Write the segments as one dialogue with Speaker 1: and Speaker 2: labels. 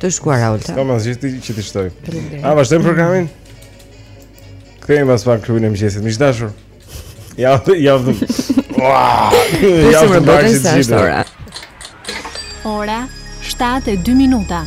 Speaker 1: Të shkuar Alta.
Speaker 2: Kam asgjë ti që t'i shtoj. A vazhdojmë programin? Kthehemi pas pak klubin e mëngjesit, miq të dashur. Ja, ja. Ua! Ja,
Speaker 1: më
Speaker 2: bëni
Speaker 1: sa është ora.
Speaker 3: Ora 7:02 minuta.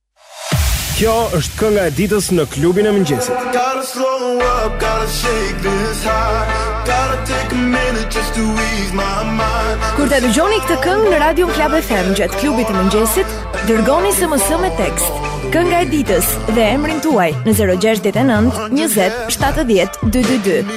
Speaker 2: Kjo është kënga e ditës në klubin e mëngjesit.
Speaker 4: Gotta slow up, gotta shake this high. Gotta take a minute just to ease my mind.
Speaker 5: Kur ta dëgjoni këtë këngë në Radio Club FM gjatë klubit të mëngjesit, dërgoni SMS me tekst. Kënga e ditës dhe emrin tuaj në 069 20 70 222.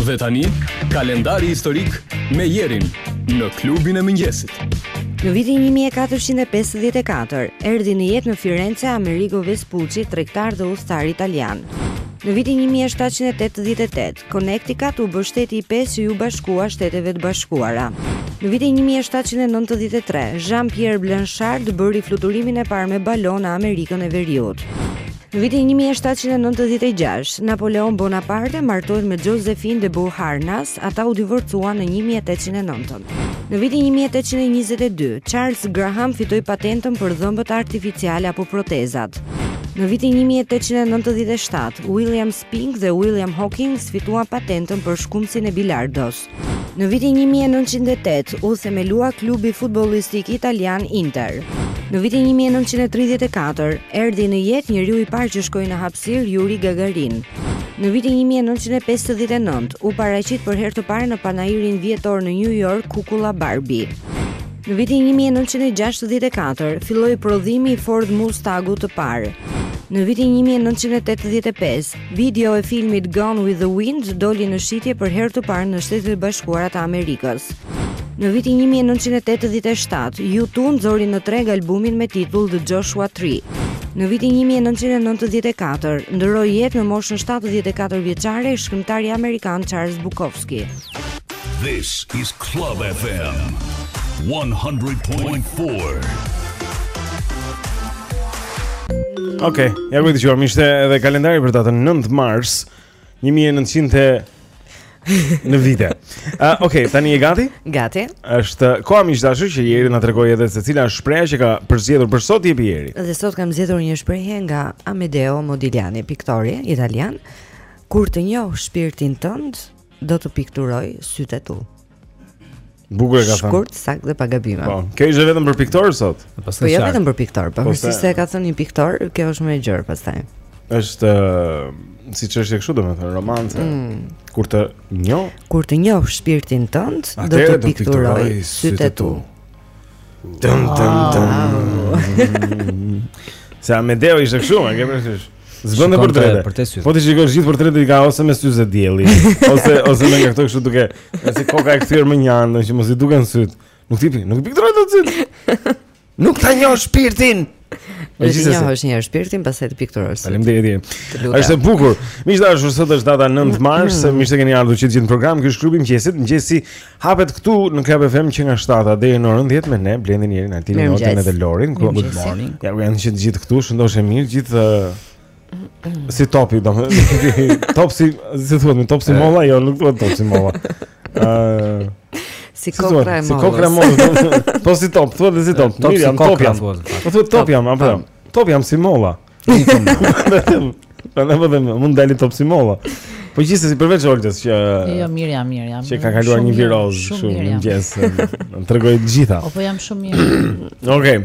Speaker 2: Dhe
Speaker 6: tani, kalendari historik me Jerin në klubin e mëngjesit.
Speaker 1: Në vitin 1454, erdhi në jetë në Firence Amerigo Vespucci, tregtar dhe udhëtar italian. Në vitin 1788, Connecticut u bë shteti i pestë që iu bashkua Shteteve të Bashkuara. Në vitin 1793, Jean-Pierre Blanchard bëri fluturimin e parë me balon në Amerikën e Veriut. Në vitin 1796, Napoleon Bonaparte martohet me Josephine de Beauharnais, ata u divorcuan në 1809. Në vitin 1822, Charles Graham fitoi patentën për dhëmbët artificiale apo protezat. Në vitin 1897, William Spink dhe William Hoskins fituan patentën për shkumësin e bilardos. Në vitin 1908 u themelua klubi futbollistik italian Inter. Në vitin 1934 erdhi në jetë njeriu i parë që shkoi në hapësirë Yuri Gagarin. Në vitin 1959 u paraqit për herë të parë në panairin vjetor në New York kukulla Barbie. Në vitin 1964 filloi prodhimi i Ford Mustang-ut të parë. Në vitin 1985 Video e filmit Gone with the Wind doli në shitje për herë të parë në Shtetet e Bashkuara të Amerikës. Në vitin 1987, U2 nxori në treg albumin me titull The Joshua Tree. Në vitin 1994, ndërroi jetë në moshën 74 vjeçare shkrimtari amerikan Charles Bukowski.
Speaker 7: This is Club FM 100.4.
Speaker 2: Okej, okay, ja ku e dëgjuam ishte edhe kalendari për datën 9 mars 1900 në vite. Ah, uh, okay, tani e gati?
Speaker 1: Gati.
Speaker 2: Është koha miq të dashur që Jeri të na tregojë edhe se cila është shprehja që ka përzgjedhur për sot. Jepi Jeri.
Speaker 1: Dhe sot kam zgjedhur një shprehje nga Amedeo Modigliani, piktori italian, Kur të njoh shpirtin tënd, do të pikturoj sytë e tu.
Speaker 2: Bukur e ka thënë.
Speaker 1: Shkurt, saktë dhe pa gabime.
Speaker 2: Po, kjo ishte vetëm për piktor sot?
Speaker 1: Po, po jo vetëm për piktor, po meqenëse e ka thënë një piktor, kjo është më e gjerë pastaj.
Speaker 2: Është si çështje kështu domethënë romance.
Speaker 1: Mm.
Speaker 2: Kur të njoh,
Speaker 1: kur të njoh shpirtin tënd, do të pikturoj sytë e tu.
Speaker 2: Dun dun dun. Se Amedeo ishte kështu, e ke parasysh? Zgjon
Speaker 8: për drejtë.
Speaker 2: Po t'i shikosh gjithë portretet i ka ose me syze dielli, ose ose me këto kështu duke, si koka e kthyer më njanë, që mos i duken sytë. Nuk tipi, nuk i pikturoj dot sytë. Nuk ta njoh shpirtin.
Speaker 1: Po ti njeh një herë shpirtin, pastaj të pikturosh
Speaker 2: Faleminderit është e bukur Miq të dashur sot është data 9 mm. mars
Speaker 1: mm.
Speaker 2: Mirë se keni ardhur që të gjithë në program Ky është klubi i mëngjesit Mëngjesi hapet këtu në Club FM që nga 7 deri në orën 10 me ne Blendi Nerin
Speaker 1: Altinin
Speaker 2: Oltën dhe Lorin
Speaker 1: Good morning
Speaker 2: Ja ku janë që të gjithë këtu Shëndoshë e mirë Gjithë Si topi, domethënë Top si, si thuhet, më top si molla, jo, nuk thuhet top si molla
Speaker 1: Si kokrra e mollës.
Speaker 2: Si kokrra e mollës. Po si top, thuhet si top.
Speaker 8: Top si
Speaker 2: top jam. Po thuhet top jam, apo. Top jam si molla. Vetëm. Po ne po them, mund dalë top si molla. Po gjithsesi si përveç Oltës që
Speaker 9: Jo, mirë jam, mirë jam.
Speaker 2: Që ka kaluar një
Speaker 9: virozë
Speaker 2: kështu në mëngjes. Më tregoi të gjitha.
Speaker 9: Po po jam shumë mirë.
Speaker 2: Okej.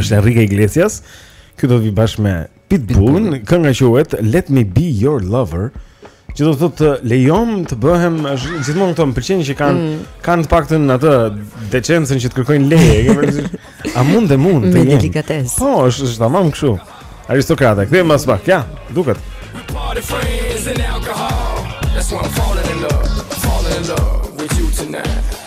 Speaker 2: Është Enrique Iglesias. Ky do të vijë bashkë me Pitbull, kënga quhet Let Me Be Your Lover. Që do të thotë lejomë të bëhem gjithmonë këto më pëlqejnë që kanë
Speaker 1: mm.
Speaker 2: kanë të paktën atë deçencën që të kërkojnë leje, e ke vënë re. A mund të mund të jem?
Speaker 1: Delikatesë.
Speaker 2: Po, është është tamam kështu. Aristokrata, ktheje mbrapsht, ja, duket.
Speaker 4: That's why I'm falling in love, falling in love with you tonight.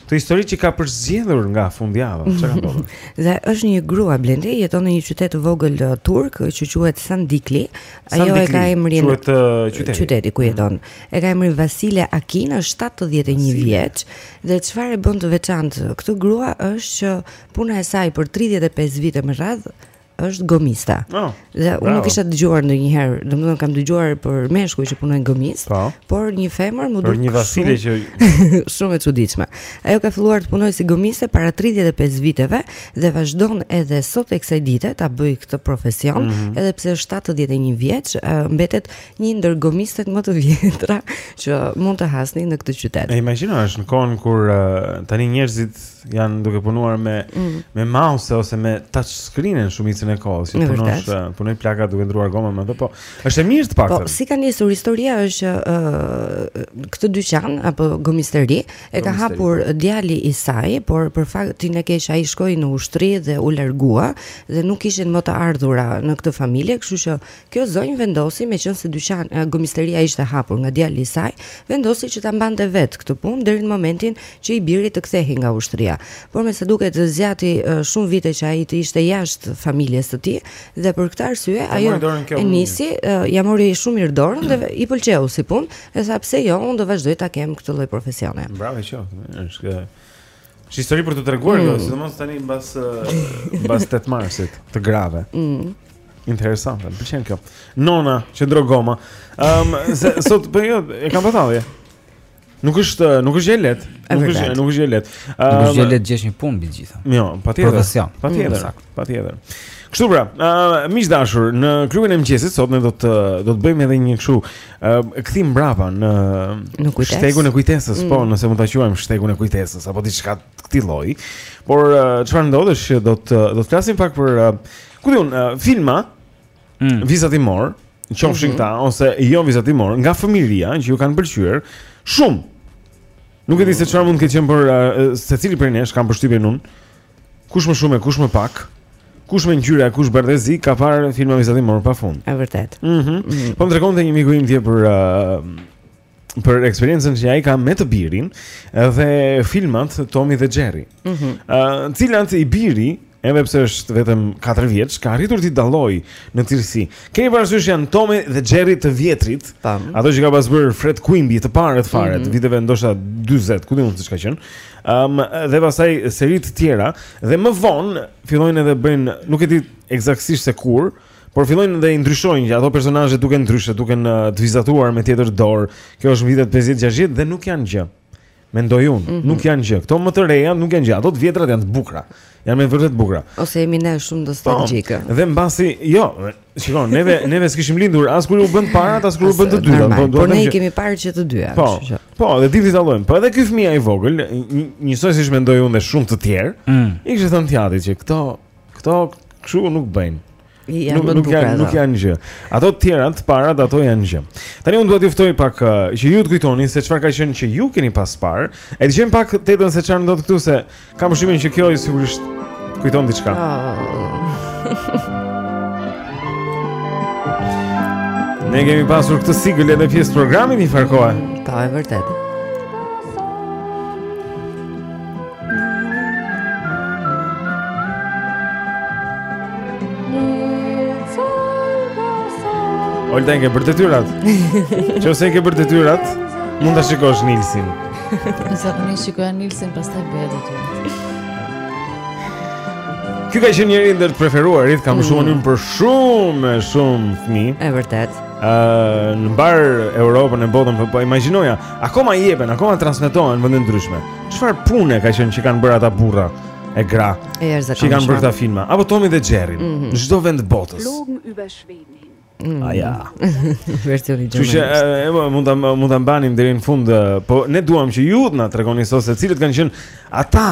Speaker 2: Këtë histori që kam përzgjedhur nga fundjava, çka ka ndodhur?
Speaker 1: Dhe është një grua Blendi, jeton në një qytet të vogël uh, turk që quhet Sandikli. Ajo e ka emrin
Speaker 2: quhet uh, qyteti.
Speaker 1: qyteti ku jeton. E ka emrin Vasile Akin, është 71 vjeç dhe çfarë e bën të veçantë këtë grua është që puna e saj për 35 vite me radhë është gomiste.
Speaker 2: Oh,
Speaker 1: dhe unë nuk kisha dëgjuar ndonjëherë, domethënë kam dëgjuar për meshkuj që punojnë gomist,
Speaker 2: po.
Speaker 1: por një femër më duket
Speaker 2: një Vasile
Speaker 1: që shumë e çuditshme. Ajo ka filluar të punojë si gomiste para 35 viteve dhe vazhdon edhe sot e kësaj dite ta bëjë këtë profesion,
Speaker 2: mm -hmm.
Speaker 1: edhe pse është 71 vjeç, mbetet një ndër gomistet më të vjetra që mund të hasni në këtë qytet.
Speaker 2: E imagjinon në kohën kur tani njerëzit janë duke punuar me
Speaker 1: mm.
Speaker 2: me mouse ose me touch screen në shumicën e kohës, që punosh eh, punon plaka duke ndërruar goma me ato, po është e mirë të paktën.
Speaker 1: Po si ka nisur historia është ë uh, këtë dyqan apo gomisteri e ka hapur po. djali i saj, por për fatin e keq ai shkoi në ushtri dhe u largua dhe nuk kishin më të ardhura në këtë familje, kështu që Kjo zonjë vendosi, meqenëse dyqan, e, gomisteria ishte hapur nga djali i saj, vendosi që ta mbante vetë këtë punë deri në momentin që i biri të kthehej nga ushtria. Por me sa duket zgjati e, shumë vite që ai të ishte jashtë familjes së tij dhe për këtë arsye ajo e nisi, e, ia mori shumë mirë dorën dhe i pëlqeu si punë, e tha pse jo, unë do vazhdoj ta kem këtë lloj profesione.
Speaker 2: Bravo i qoftë. Është kë- Është histori për të treguar,
Speaker 1: mm.
Speaker 2: sidomos tani mbas mbas 8 marsit të grave.
Speaker 1: Mm.
Speaker 2: Interesante, më pëlqen kjo. Nona që ndërron goma. Ëm um, sot po jo, e kam batalje. Nuk është nuk është gjë lehtë. Nuk është nuk është gjë lehtë.
Speaker 10: Ëm um, nuk është gjë lehtë gjesh një punë mbi gjitha.
Speaker 2: Jo, patjetër.
Speaker 10: Profesion.
Speaker 2: Patjetër.
Speaker 10: Mm,
Speaker 2: Patjetër. Kështu pra, uh, miq të dashur, në klubin e mëngjesit sot ne do të do të bëjmë edhe një kështu uh, kthim mbrapa në
Speaker 1: në kujtesë.
Speaker 2: shtegun e kujtesës, po,
Speaker 1: mm.
Speaker 2: po, nëse mund ta quajmë shtegun e kujtesës apo diçka të këtij lloji. Por çfarë uh, ndodh është që do të do të flasim pak për uh, ku di unë uh, filma
Speaker 10: mm.
Speaker 2: vizatimor, qofshin
Speaker 1: mm
Speaker 2: -hmm. ose jo vizatimor, nga fëmijëria që ju kanë pëlqyer shumë. Nuk e di se çfarë mund të ketë qenë për uh, secili prej nesh kam përshtypjen unë. Kush më shumë e kush më pak, kush me ngjyra e kush bardhezi ka parë filma vizatimorë pa
Speaker 1: fund. Është vërtet.
Speaker 2: Mhm. Mm mm -hmm. Po më tregonte një miku im për uh, për eksperiencën që ai ka me të birin dhe filmat Tommy dhe Jerry.
Speaker 1: Ëh,
Speaker 2: mm -hmm. uh, të cilat i biri Edhe pse është vetëm 4 vjeç, ka arritur t'i dallojë në cilësi. Keni parasysh janë Tommy dhe Jerry të vjetrit? Ato që ka pas bërë Fred Quimby të parët fare, mm
Speaker 1: -hmm.
Speaker 2: viteve ndoshta 40, ku di unë se ç'ka qenë. Um, dhe pastaj seri të tjera Dhe më vonë fillojnë edhe bëjnë Nuk e di eksaktësisht se kur Por fillojnë dhe i ndryshojnë që ato personazhet duken ndryshe, duken të vizatuar me tjetër dorë Kjo është vitet 50-60 dhe nuk janë gjë Mendoj unë,
Speaker 1: mm -hmm.
Speaker 2: nuk janë gjë Këto më të reja nuk janë gjë Ato të vjetrat janë të bukra Janë me vërtet të bukra
Speaker 1: Ose jemi ne shumë
Speaker 2: po, nostalgjike Dhe mbasi, jo, Shiko, neve neve s'kishim lindur as kur u bënë të parat, as kur u bënë të dytat.
Speaker 1: Po
Speaker 2: do të
Speaker 1: ne i kemi parë që të dyja,
Speaker 2: po,
Speaker 1: kështu që.
Speaker 2: Po, dhe dimë t'i dallojmë. Po edhe ky fëmijë i vogël, njësoj siç mendoj unë dhe shumë të tjerë,
Speaker 10: mm.
Speaker 2: i kishte thënë t'jatit që këto, këto kështu nuk bëjnë.
Speaker 1: Ja,
Speaker 2: nuk, nuk janë nuk janë gjë. Ato të tjera të para ato janë gjë. Tani unë dua t'ju ftoj pak uh, që ju të kujtoni se çfarë ka qenë që ju keni pas parë. E dëgjojmë pak këtë se çfarë ndodh këtu se Kam përshtypjen që kjo i sigurisht kujton diçka. Ne kemi pasur këtë sigël edhe pjesë të programit njëfarë kohe.
Speaker 1: Po, e vërtetë.
Speaker 2: Olta, i ke bërë detyrat? Qoftë se i ke bërë detyrat, mund ta shikosh Nilsin.
Speaker 9: Sa të shikoja Nilsin pastaj bëhet aty
Speaker 2: Ky ka qenë njëri ndër të preferuarit, kam
Speaker 1: mm.
Speaker 2: shumë për shumë, shumë fmi
Speaker 1: E vërtet
Speaker 2: uh, Në mbarë Europën e botën, po, po imagjinoja Akoma jepen, akoma transmitohen vende të ndryshme Çfarë pune ka qenë që kanë bërë ata burra e gra Që kanë bërë këta filma Apo Tomi dhe Xherrin,
Speaker 1: mm
Speaker 2: -hmm. çdo vend të botës
Speaker 11: Logen über Schweden
Speaker 1: Mm.
Speaker 2: A ja.
Speaker 1: Version
Speaker 2: origjinale. Ju
Speaker 1: she,
Speaker 2: e mo mund ta mund ta mbanim deri në fund, po ne duam që ju të na tregoni sot se cilat kanë qenë ata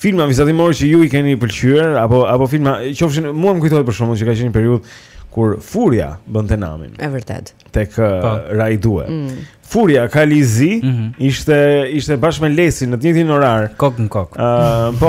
Speaker 2: filma vizatimorë që ju i keni pëlqyer apo apo filma, qofshin mua më kujtohet për shembull që ka qenë një periudhë kur Furia bënte namin.
Speaker 1: E vërtetë.
Speaker 2: Tek po. Rai Due.
Speaker 1: Mm.
Speaker 2: Furia Kali
Speaker 10: i zi mm -hmm.
Speaker 2: ishte ishte bashkë me Lesin në të njëjtin orar.
Speaker 10: Kok në kok.
Speaker 2: Ëh, uh, po.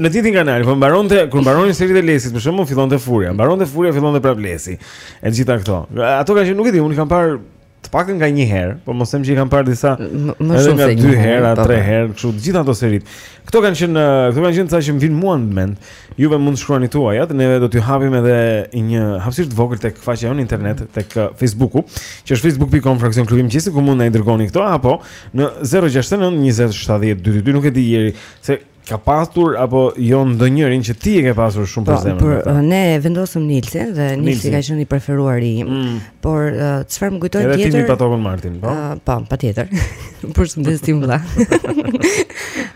Speaker 2: në të njëjtin kanal, po mbaronte kur mbaronin seritë e Lesit, për shembull, fillonte Furia. Mbaronte Furia, fillonte prap Lesi. Të gjitha këto. Ato kanë qenë nuk e di, unë kam parë të paktën nga një herë, po mos them që i kam parë disa
Speaker 1: më
Speaker 2: edhe nga dy
Speaker 1: herë,
Speaker 2: tre
Speaker 1: po.
Speaker 2: herë, kështu të gjitha ato seritë. Këto kanë qenë, këto kanë qenë sa që më vin mua në mend. Juve mund të shkruani tuajat, neve do t'ju hapim edhe një hapësirë të vogël tek faqja jonë internet, mm. tek uh, Facebook-u, që është facebook.com fraksion klubi i mëngjesit ku mund na i dërgoni këto apo në 069 20 70 222, nuk e di Jeri nëse ka pasur apo jo ndonjërin që ti e ke pasur shumë për
Speaker 1: po,
Speaker 2: zemër. Por
Speaker 1: uh, ne vendosëm Nilsin dhe Nilsi ka qenë i preferuari im. Mm. Por uh, çfarë më kujtoi tjetër?
Speaker 2: Edhe ti patokun Martin, po.
Speaker 1: Uh, po, patjetër. Përshëndet tim vlla.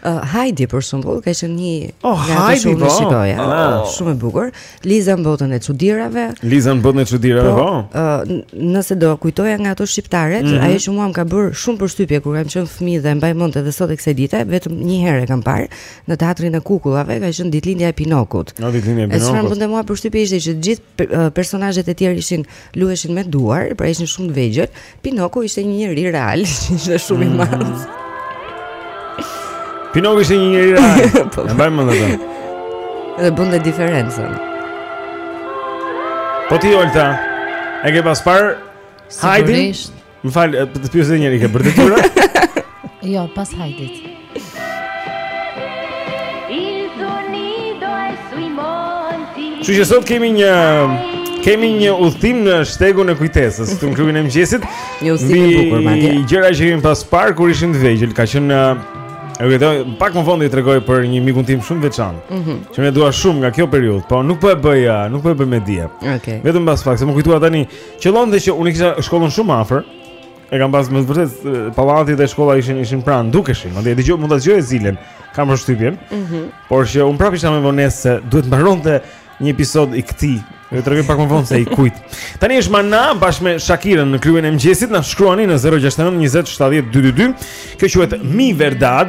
Speaker 1: uh, Heidi për shembull, ka qenë një
Speaker 2: oh,
Speaker 1: nga ato shumë
Speaker 2: po.
Speaker 1: shikoj, oh.
Speaker 2: Ah.
Speaker 1: shumë e bukur. Liza në botën e çudirave.
Speaker 2: Liza në botën e çudirave, po.
Speaker 1: po. Uh, nëse do kujtoja nga ato shqiptaret,
Speaker 2: mm -hmm.
Speaker 1: ajo që mua më ka bër shumë përshtypje kur kam qenë fëmijë dhe mbaj mend edhe sot e kësaj dite, vetëm një herë e kam parë në teatrin e Kukullave, ka qenë ditëlindja e Pinokut.
Speaker 2: Në ditëlindja e
Speaker 1: Pinokut. Më
Speaker 2: bëri
Speaker 1: shumë mua përshtypje ishte që gjithë personazhet e tjerë ishin luheshin me duar, pra ishin shumë të vegjël. Pinoku ishte një njeri real, ishte shumë i
Speaker 2: mm.
Speaker 1: madh.
Speaker 2: Pinoko ishte një njeri real.
Speaker 1: Po.
Speaker 2: E mbaj mend atë.
Speaker 1: Dhe bënte dhe diferencën.
Speaker 2: Po ti Olta, e ke pas par Hajdin? Më fal, po të pyes si njeri i ke bërë detyrat?
Speaker 9: Jo, pas Hajdit.
Speaker 2: Që që sot kemi një Kemi një udhëtim në shtegun e kujtesës Te në klubin e mëngjesit
Speaker 1: Një udhëtim i bukur, madje
Speaker 2: Gjëra që kemi pas par, kur ishim të vegjël Ka qenë E kujtoj, pak më vonë do tregoj për një mikun tim shumë të veçantë
Speaker 1: mm -hmm.
Speaker 2: Që e dua shumë nga kjo periudhë Po nuk po e bëj, nuk po e bëj me dije
Speaker 1: okay.
Speaker 2: Vetëm pas faktit, se më kujtua tani Qëllonte që unë kisha shkollën shumë afër. E kam pas me vërtet pallati dhe shkolla ishin ishin pranë, dukeshin. Madje dëgjoj mund ta dëgjoj zilen, kam përshtypjen.
Speaker 1: Ëh. Mm -hmm.
Speaker 2: Por që un prapë isha me vonesë se duhet mbaronte një episod i këtij. Ju tregoj pak më vonë se i kujt. Tani është Mana bashkë me Shakirën në klubin e mëngjesit, na shkruani në 069 20 70 222. Kjo quhet Mi Verdad.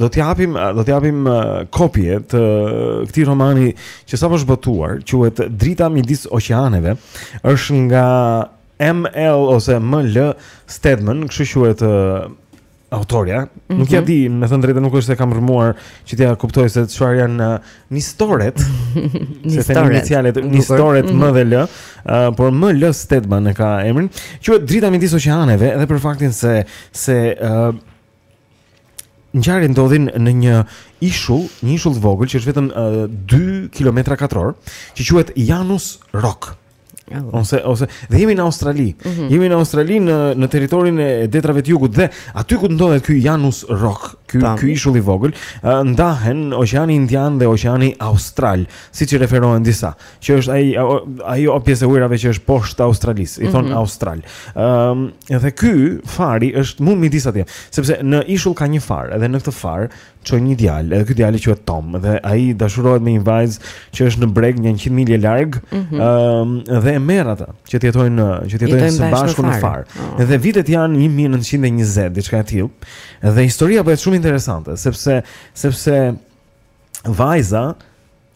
Speaker 2: do të japim do të japim kopje të këtij romani që sapo është botuar, quhet Drita midis oqeaneve, është nga ML ose ML Stedman, kështu quhet autorja. Mm -hmm. Nuk ja
Speaker 1: mhm.
Speaker 2: di, me thënë drejtë nuk është se kam rrëmuar që t'ja kuptoj se çfarë janë uh, nistoret. se thënë inicialet nistoret
Speaker 1: mm -hmm.
Speaker 2: M dhe L, uh, por ML Stedman e ka emrin. Quhet Drita midis oqeaneve edhe për faktin se se uh, Ngjarjet ndodhin në një ishull, një ishull të vogël që është vetëm uh, 2 kilometra katror, që quhet Janus Rock. Ose ose dhe jemi në Australi.
Speaker 1: Mm -hmm.
Speaker 2: Jemi në Australi në në territorin e detrave të jugut dhe aty ku ndodhet ky Janus Rock, ky ky ishull i vogël, uh, ndahen Oqeani Indian dhe Oqeani Austral, siç i referohen disa. që është ai ajo pjesë e ujërave që është poshtë Australisë, i thon
Speaker 1: mm -hmm.
Speaker 2: Austral. Ëm um, edhe ky fari është mu midis atje, sepse në ishull ka një far, edhe në këtë far çojnë një djalë, edhe ky djalë quhet Tom dhe ai dashurohet me një vajzë që është në breg një 100 milje larg, ëm mm -hmm. um, dhe e merr atë që të jetojnë që të jetojnë së bashku
Speaker 1: në far. Oh.
Speaker 2: Edhe vitet janë 1920, diçka e tillë. Dhe historia bëhet shumë interesante, sepse sepse vajza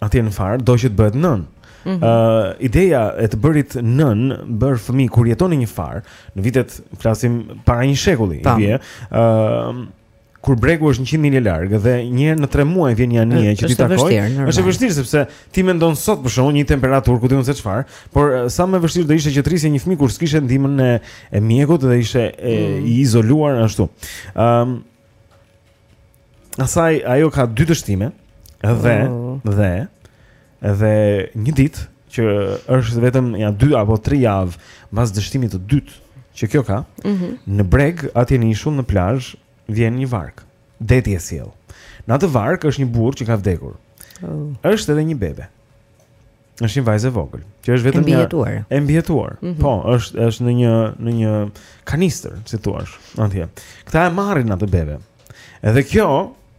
Speaker 2: atje në far do që të bëhet nën. Ëh,
Speaker 1: mm -hmm.
Speaker 2: uh, ideja e të bërit nën bër fëmijë kur jeton në një far, në vitet flasim para një shekulli, i vje. Ëh, kur bregu është 100 milje larg dhe një herë në 3 muaj vjen një anije që ti takoj. Është e vështirë sepse ti mendon sot për shembull një temperaturë ku di un se çfarë, por sa më vështirë do ishte që të rrisje një fëmijë kur s'kishe ndihmën e e mjekut dhe ishte e,
Speaker 1: mm.
Speaker 2: i izoluar ashtu. Ëm um, Asaj ajo ka dy dështime dhe
Speaker 1: oh.
Speaker 2: dhe dhe një ditë që është vetëm nja dy apo tri javë mbas dështimit të dytë që kjo ka,
Speaker 1: mm -hmm.
Speaker 2: në breg atje në ishull në plazh vjen një vark. Deti e sjell. Në atë vark është një burrë që ka vdekur.
Speaker 1: Oh.
Speaker 2: Është edhe një bebe. Është një vajzë e vogël, që është vetëm
Speaker 1: e mbijetuar.
Speaker 2: Mm
Speaker 1: -hmm.
Speaker 2: Po, është është në një në një kanistër, si thua, atje. Këta e marrin atë bebe. Edhe kjo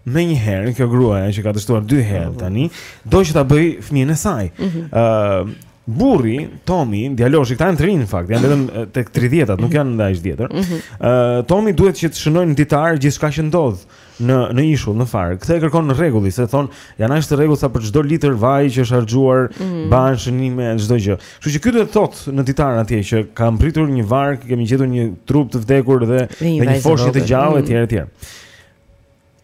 Speaker 2: menjëherë, kjo gruaja që ka dështuar dy herë mhm. tani, do që ta bëj fëmijën e saj. Ëh,
Speaker 1: mm -hmm.
Speaker 2: uh, burri Tomi, djaloshi, këta janë të rinj në fakt, janë vetëm tek 30-at, nuk janë dhe aq të vjetër. Ëh,
Speaker 1: mm -hmm.
Speaker 2: uh, Tomi duhet që të shënojë në ditar gjithçka që ndodh. në në ishull në far. Këtë e kërkon rregulli, se thotë, janë është rregull sa për çdo litër vaj që është harxhuar,
Speaker 1: mm
Speaker 2: -hmm. mban shënime çdo gjë. Kështu që ky do të thot në ditar atje që ka mbritur një varkë, kemi gjetur një trup të vdekur dhe
Speaker 1: një,
Speaker 2: një foshnjë të gjallë etj mm -hmm. etj.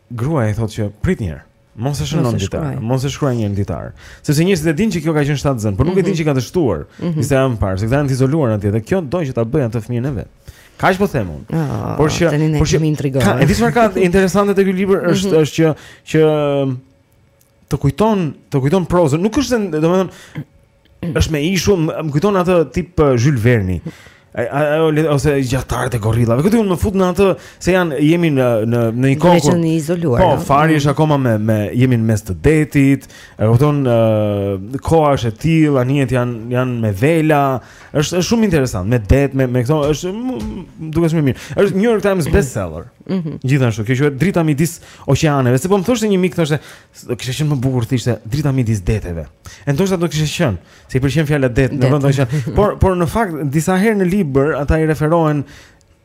Speaker 2: Gruaja i thot që prit një herë. Mos e
Speaker 1: shëno në
Speaker 2: ditar, mos e shkruaj në ditar. Sepse njerëzit e dinë që kjo ka qenë shtatzënë, por nuk mm
Speaker 1: -hmm.
Speaker 2: e dinë mhm. që ka dështuar.
Speaker 1: Mm
Speaker 2: -hmm. Ishte më parë, se këta janë të izoluar atje dhe kjo do që ta bëjë atë fëmijën e vet. Kaq po them unë.
Speaker 1: Oh,
Speaker 2: por që
Speaker 1: tani
Speaker 2: më
Speaker 1: ke intriguar.
Speaker 2: E di çfarë ka interesante te ky libër
Speaker 1: mhm.
Speaker 2: është është që që të kujton, të kujton prozën. Nuk është se domethënë është me ishull, më kujton atë tip uh, Jules Verne. Ajo ose gjahtarët e gorillave. Këtu më fut në atë se janë jemi në në në një kohë kur
Speaker 1: jemi izoluar.
Speaker 2: Po, fari është akoma me me jemi në mes të detit. E kupton, koha është e tillë, anijet janë janë me vela. Është është shumë interesant, me det, me me këto, është duket shumë mirë. Është New York Times bestseller.
Speaker 1: Mm -hmm.
Speaker 2: Gjithashtu, kjo quhet Drita midis oqeaneve. Se po më thoshte një mik thoshte, do kishte qenë më bukur të ishte Drita midis deteve. E ndoshta do kishte qenë, se i pëlqen fjala det, në vend të oqean. Por por në fakt disa herë në libër ata i referohen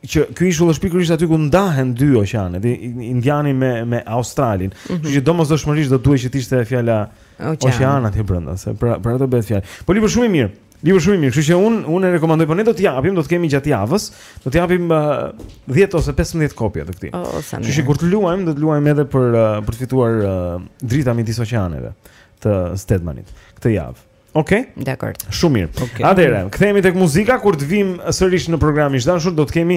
Speaker 2: që ky ishull është pikërisht aty ku ndahen dy oqeanet, Indiani me me Australin.
Speaker 1: Mhm.
Speaker 2: Kështu mm -hmm. që domosdoshmërisht do duhej që të ishte fjala oqeane aty brenda, se pra për ato bëhet fjalë. Po libër shumë i mirë. Libër shumë i mirë, kështu që unë unë e rekomandoj, por ne do të japim, do të kemi gjatë javës, do të japim uh, 10 ose 15 kopje të këtij.
Speaker 1: Oh, oh sa mirë.
Speaker 2: Kështu që kur të luajmë, do të luajmë edhe për uh, për të fituar uh, drita midis oqeaneve të Stedmanit këtë javë. Okej. Okay?
Speaker 1: Dakor.
Speaker 2: Shumë mirë.
Speaker 1: Okay.
Speaker 2: Atëherë, kthehemi tek muzika kur të vijmë sërish në program, miq të dashur, do të kemi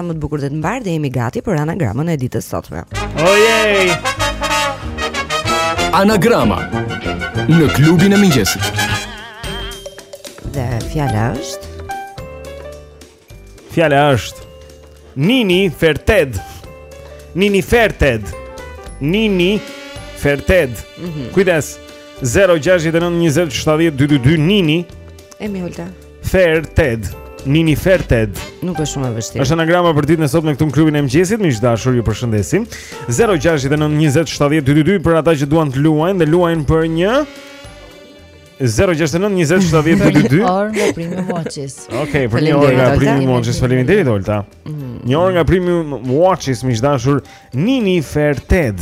Speaker 1: Sa më të bukur dhe të mbarë dhe jemi gati për anagramën e ditës së sotme.
Speaker 2: Ojej!
Speaker 6: Anagrama në klubin e mëngjesit.
Speaker 1: Dhe fjala është
Speaker 2: Fjala është Nini Ferted. Nini Ferted. Nini Ferted.
Speaker 1: Mm -hmm.
Speaker 2: Kujdes. 069 20 70 222 Nini.
Speaker 1: Jemi Olta.
Speaker 2: Ferted. Nini Ferted.
Speaker 1: Nuk është shumë e vështirë.
Speaker 2: Është anagrama për ditën e sotme këtu në klubin e mëngjesit, miq të dashur, ju përshëndesim. 069 20 70 222 për ata që duan të luajnë dhe luajnë për një 069 20 70 222.
Speaker 9: Orë nga Premium Watches.
Speaker 2: Okej, okay, për një orë nga Premium Watches, faleminderit Olta.
Speaker 1: Mhm.
Speaker 2: Një orë nga Premium Watches, miq
Speaker 1: të
Speaker 2: dashur, Nini Ferted.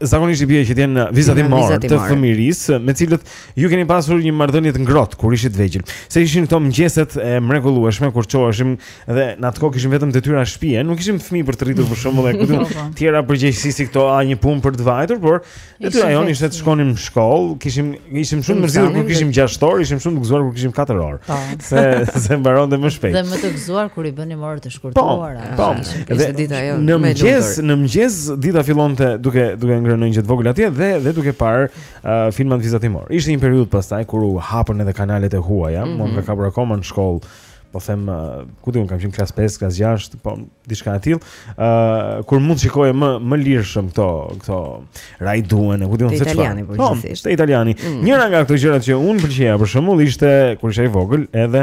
Speaker 2: Zakonisht i bie që të jenë vizatimorë të fëmijërisë, me të cilët ju keni pasur një marrëdhënie të ngrohtë kur ishit të vegjël. Se ishin këto mëngjeset e mrekullueshme kur çoheshim dhe në atë kohë kishim vetëm detyra shtëpie, nuk kishim fëmijë për të rritur për shembull e këtu.
Speaker 9: Po, po.
Speaker 2: Tjera përgjegjësi si këto, a një punë për të vajtur, por detyra jonë ishte të shkonim në shkollë, kishim ishim shumë të mërzitur kur kishim 6 orë, ishim shumë të gëzuar kur kishim 4 orë.
Speaker 9: Po.
Speaker 2: Se se mbaronte më shpejt.
Speaker 9: Dhe më të gëzuar kur i bënim orët të shkurtuar.
Speaker 2: Po,
Speaker 9: po.
Speaker 2: Dhe
Speaker 1: dita jonë
Speaker 2: në mëngjes, në mëngjes dita fillonte duke duke ngrënë ndonjë gjë të vogël atje dhe dhe duke parë uh, filmat vizatimorë. Ishte një periudhë pastaj kur u hapën edhe kanalet e huaja, mm -hmm. mund të kem qenë akoma në shkollë. Po them, uh, ku di unë kam qenë klas 5, klas 6, po diçka e tillë. Ë, uh, kur mund shikoje më, më lirshëm këto, këto Rai Duen, ku di
Speaker 1: unë
Speaker 2: se çfarë.
Speaker 1: Italiani
Speaker 2: po,
Speaker 1: po
Speaker 2: gjithsesi. Po, italiani.
Speaker 1: Mm.
Speaker 2: Njëra nga ato gjërat që unë pëlqeja për shembull ishte kur isha i vogël, edhe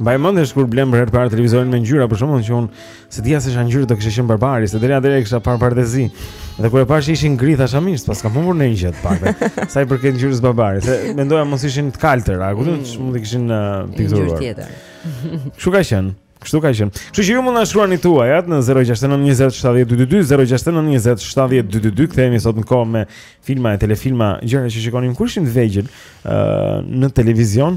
Speaker 2: Mbaj mend që kur blemë për herë të parë televizorin me ngjyra, për shkakun që unë s'e dija se çfarë ngjyre do kishte qenë Babari, se deri atëherë kisha parë bardhezi. Dhe kur e pashë ishin gri, thashë aman, paskam humbur në një gjë të parë. Sa i përket ngjyrës Babari, se mendoja mos ishin të kaltër, a kupton, mm. mund të kishin uh, pikturuar.
Speaker 1: Ngjyrë tjetër.
Speaker 2: Kështu ka qenë. Kështu ka qenë. Kështu që ju mund të na shkruani tuajat në 069 20 70 222, 069 20 70 222. Kthehemi sot në kohë me filma e telefilma, gjëra që shikonim kur ishim të vegjël, ë uh, në televizion.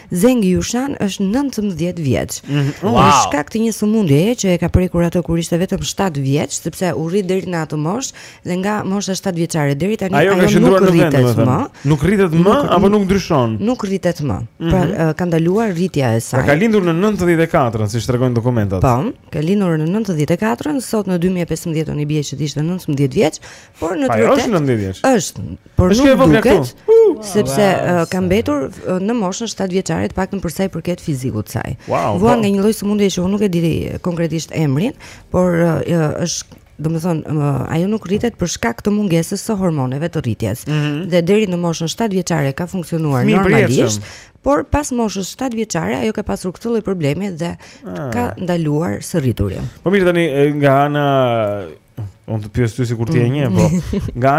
Speaker 1: Zeng Yushan është nëntëmbëdhjetë vjeç. Për
Speaker 2: Wow.
Speaker 1: shkak të një sëmundjeje që e ka prekur atë kur ishte vetëm shtatë vjeç, sepse u rrit deri në atë moshë dhe nga mosha shtatë vjeçare deri tani
Speaker 2: Ajo ka qëndruar nuk në vend,
Speaker 1: rritet më.
Speaker 2: domethënë. Nuk rritet më
Speaker 1: Nuk-
Speaker 2: apo nuk ndryshon.
Speaker 1: Nuk rritet më. Pra ë, ka ndaluar rritja e
Speaker 2: Pra
Speaker 1: saj.
Speaker 2: ka lindur në 94-ën, siç tregojnë dokumentat.
Speaker 1: Po, ka lindur në 94-ën, sot në 2015 i bie që të ishte 19 vjeç, Por në të vërtetë
Speaker 2: është 19 vjeç.
Speaker 1: Është, por
Speaker 2: është
Speaker 1: nuk duket sepse uh, ka mbetur uh, në moshën 7 vjeçare të paktën për sa i përket fizikut të saj.
Speaker 2: Wow,
Speaker 1: Vuan
Speaker 2: po.
Speaker 1: nga një lloj sëmundje që unë nuk e di konkretisht emrin, por uh, është domethënë, ajo nuk rritet për shkak të mungesës së hormoneve të rritjes.
Speaker 2: Mm -hmm.
Speaker 1: Dhe deri në moshën 7 vjeçare ka funksionuar normalisht, por pas moshës 7 vjeçare ajo ka pasur këtë lloj problemi dhe
Speaker 2: ah.
Speaker 1: ka ndaluar së rrituri.
Speaker 2: Po mirë tani nga ana Unë të pyes ty sikur ti e njeh, po. Mm. Nga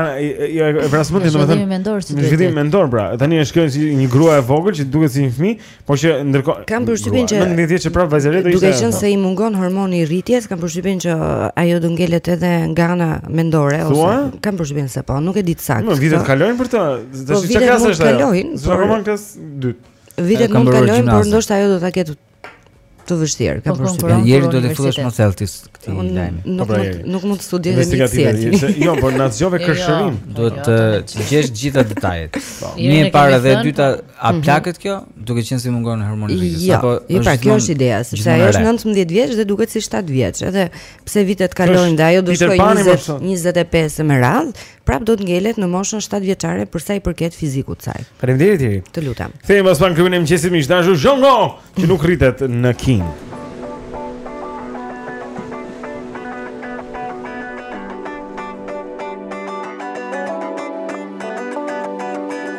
Speaker 2: jo e vras
Speaker 9: mendjen
Speaker 2: domethënë.
Speaker 9: Zhvillim mendor si.
Speaker 2: Zhvillim mendor pra. Tani e përshkruajnë si një grua e vogël që duket si një fëmijë, por që ndërkohë
Speaker 1: Kam përshtypjen që
Speaker 2: 19 vjeçe prap vajzë e re do ishte.
Speaker 1: Duke qenë se i mungon hormoni i rritjes, kam përshtypjen që ajo do ngelet edhe nga ana mendore ose kam përshtypjen se po, nuk e di të saktë.
Speaker 2: Se vitet
Speaker 1: po.
Speaker 2: kalojnë për të, tash po,
Speaker 1: çka
Speaker 2: klasë është ajo? Zhvillim mendor.
Speaker 1: Vitet mund
Speaker 10: të
Speaker 1: kalojnë, por ndoshta ajo do ta ketë të vështirë, kam
Speaker 9: po,
Speaker 1: përshtypjen.
Speaker 10: Jeri do të futesh në Celtics
Speaker 1: këtë
Speaker 10: lajm.
Speaker 1: Nuk
Speaker 2: po,
Speaker 1: mund nuk mund të studioj me
Speaker 2: Celtics. Jo, po na zgjove
Speaker 9: jo,
Speaker 2: kërshërinë.
Speaker 9: Jo,
Speaker 10: Duhet jo, të gjesh gjitha detajet.
Speaker 9: Po.
Speaker 10: Një e para dhe e dyta, a
Speaker 1: mhm.
Speaker 10: plaket kjo? Duke qenë se i mungon hormoni i
Speaker 1: Jo,
Speaker 10: apo
Speaker 1: jo, pra kjo është ideja, sepse ajo është 19 vjeç dhe duket si 7 vjeç, edhe pse vitet kalojnë dhe ajo do
Speaker 2: të
Speaker 1: shkojë 20 25 me radhë, prap do të ngelet në moshën 7 vjeçare për sa i përket fizikut të saj.
Speaker 2: Faleminderit Jeri.
Speaker 1: Të lutem.
Speaker 2: Kthehemi pas pak në klubin e mëngjesit miq të dashur. Gruaja, që nuk rritet në
Speaker 12: Kinë.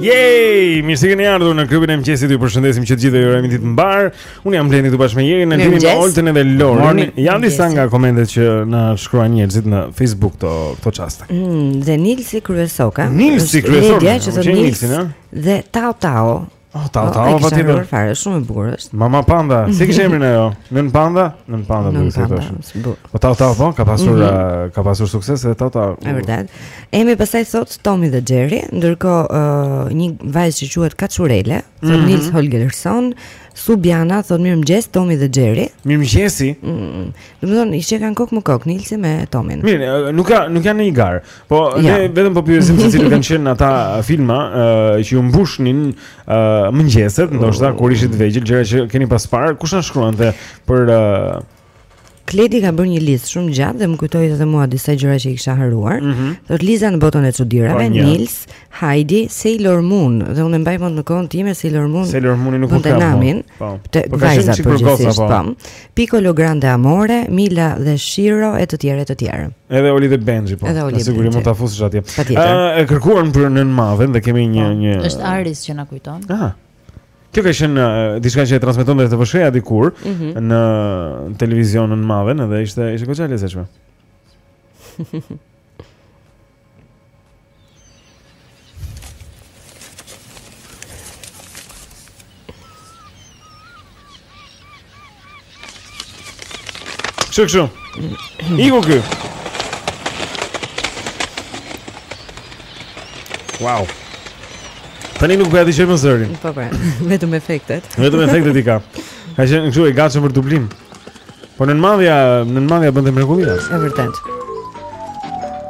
Speaker 2: Yay! Mirë se keni ardhur në klubin e mëngjesit. Ju përshëndesim që të gjithëve ju urojmë ditë të mbarë. Unë jam Blendi këtu bashkë me Jerin, Andin,
Speaker 1: Mirëmëngjes.
Speaker 2: Oltën edhe Lorin.
Speaker 10: Morning.
Speaker 2: Janë disa nga komentet që na shkruajnë njerëzit në Facebook këto këto çaste.
Speaker 1: Mm, dhe Nilsi kryesoka.
Speaker 2: Nilsi
Speaker 1: është
Speaker 2: kryesoka,
Speaker 1: Media që është
Speaker 2: thotë
Speaker 1: Nilsi,
Speaker 2: Nilsi, na?
Speaker 1: dhe Tao Tao
Speaker 2: Oh, Tao Tao, Tao
Speaker 1: Tao, fare, shumë e bukur është.
Speaker 2: Mama Panda, si e kishte emrin ajo? Nënë Panda? Nënë Panda,
Speaker 1: duke
Speaker 2: si të
Speaker 1: është.
Speaker 2: Po Tao Tao, po, ka pasur,
Speaker 1: mm
Speaker 2: -hmm. ka pasur sukses edhe Tao Tao.
Speaker 1: E vërtetë. Emi pastaj thotë Tomi dhe Jerry, ndërkohë uh, një vajzë që quhet Kaçurrele, thotë
Speaker 2: mm -hmm.
Speaker 1: Nils Holgersson, Subjana, thotë mirëmëngjes, Tomi dhe Jerry.
Speaker 2: Mirëmëngjesi?
Speaker 1: Mm -hmm. Domethënë, ishte kanë qenë kokë më kokë, Nilsi me Tomin.
Speaker 2: Mirë, nuk, ka, nuk janë në një garë. Po,
Speaker 1: ja.
Speaker 2: ne vetëm po pyesim se cilët kanë qenë ata filma uh, që ju mbushnin uh, mëngjeset, ndoshta kur ishit të vegjël, gjëra që keni pas parë, kush na shkruante për uh,
Speaker 1: Kledi ka bërë një listë shumë të gjatë dhe më kujtoi edhe mua disa gjëra që i kisha harruar.
Speaker 2: Mm
Speaker 1: -hmm. Thotë Liza në botën e çudirave,
Speaker 2: po,
Speaker 1: Nils, Heidi Sailor Moon dhe unë mbaj mend në kohën time Sailor Moon.
Speaker 2: Sailor Moon
Speaker 1: bënte namin,
Speaker 2: po.
Speaker 1: Të
Speaker 2: po,
Speaker 1: vajza
Speaker 2: për të
Speaker 1: gjithë
Speaker 2: po.
Speaker 1: po. Piccolo Grande Amore, Mila dhe Shiro e të tjerë e të tjerë.
Speaker 2: Edhe Oli dhe Benji po. Me siguri mund ta fusësh atje. Ë e kërkuan për nënëmadhen dhe kemi një po. një
Speaker 9: Është Aris që na kujton.
Speaker 2: Ah. Kjo ka qenë diçka që e transmetonte TVSH-ja dikur
Speaker 1: mm -hmm.
Speaker 2: në televizion nënëmadhen edhe ishte ishte goxha e lezetshme. Kështu kështu. Iku ky. Wow. Tani nuk po e dëgjoj më zërin.
Speaker 1: Po po. Vetëm efektet.
Speaker 2: Vetëm efektet i ka. Ka qenë kështu e gatshme për dublim. Po nënëmadhja, nënëmadhja bënte mrekulli.
Speaker 1: Është vërtet.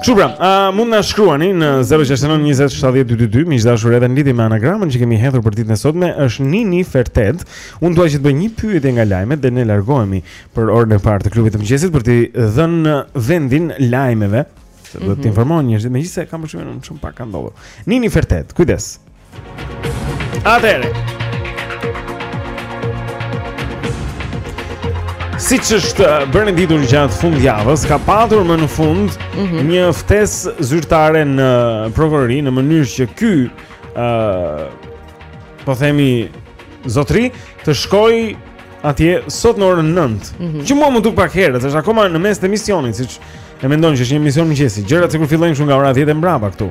Speaker 2: Kështu pra, a mund na shkruani në 069 20 70 222, miq të dashur edhe në lidhje me anagramën që kemi hedhur për ditën e sotme, është Nini Ferted. Unë dua që të bëj një pyetje nga lajmet dhe ne largohemi për orën e parë të klubit të mëngjesit për t'i dhënë vendin lajmeve. Do të
Speaker 1: mhm.
Speaker 2: informojnë njerëzit, megjithëse kam përshtypjen unë shumë pak ka ndodhur. Nini Ferted, kujdes. Atëherë. Siç është uh, bërë e ditur gjatë fundjavës, ka patur më në fund
Speaker 1: mm -hmm.
Speaker 2: një ftesë zyrtare në prokurori në mënyrë që ky, uh, po themi, zotëri, të shkojë atje sot në orën 9.
Speaker 1: Mm -hmm.
Speaker 2: Që mua më duket pak herët se është akoma në mes të emisionit, siç e mendon që është një emision mëngjesi. Gjërat sikur fillojnë shumë nga ora 10 e mbrapa këtu.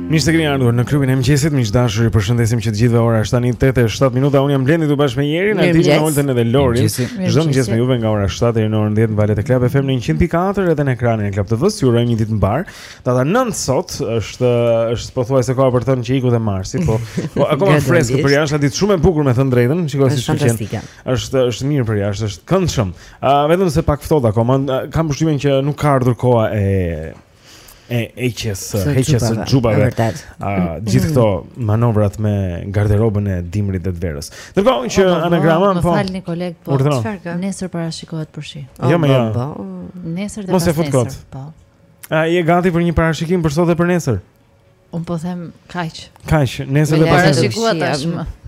Speaker 2: Mirë se keni ardhur në klubin e mëngjesit, miq të dashur, ju përshëndesim që të gjithëve ora është tani 8:07 minuta. Unë jam Blendi këtu bashkë me Jerin, Altin, Olden dhe Lorin. Çdo mëngjes me juve nga ora 7 deri në orën 10 në valët e Club FM në 104 edhe në ekranin e Club TV-s. Ju urojmë një ditë të mbarë. Data 9 sot është është pothuajse koha për të thënë që iku dhe marsi, po po akoma fresk për jashtë, ditë shumë e bukur me thënë drejtën, shikoje si
Speaker 1: shkëlqen.
Speaker 2: Është është mirë për jashtë, është këndshëm. Vetëm se pak ftohtë akoma, kam përshtypjen që nuk ka ardhur koha e e heqjes
Speaker 1: së
Speaker 2: heqjes së
Speaker 1: xhupave.
Speaker 2: Ah, gjithë këto manovrat me garderobën e dimrit dhe të verës. Ndërkohë që
Speaker 9: po, po, po,
Speaker 2: anagrama po.
Speaker 9: Më falni kolegë, po çfarë ka? Nesër parashikohet për shi.
Speaker 2: Jo, më jo.
Speaker 9: Nesër dhe pas nesër. Po.
Speaker 2: A je gati për një parashikim për sot dhe për nesër?
Speaker 9: Un po them kaq.
Speaker 2: Kaq, nesër dhe pasnesër.
Speaker 9: Shikua tash.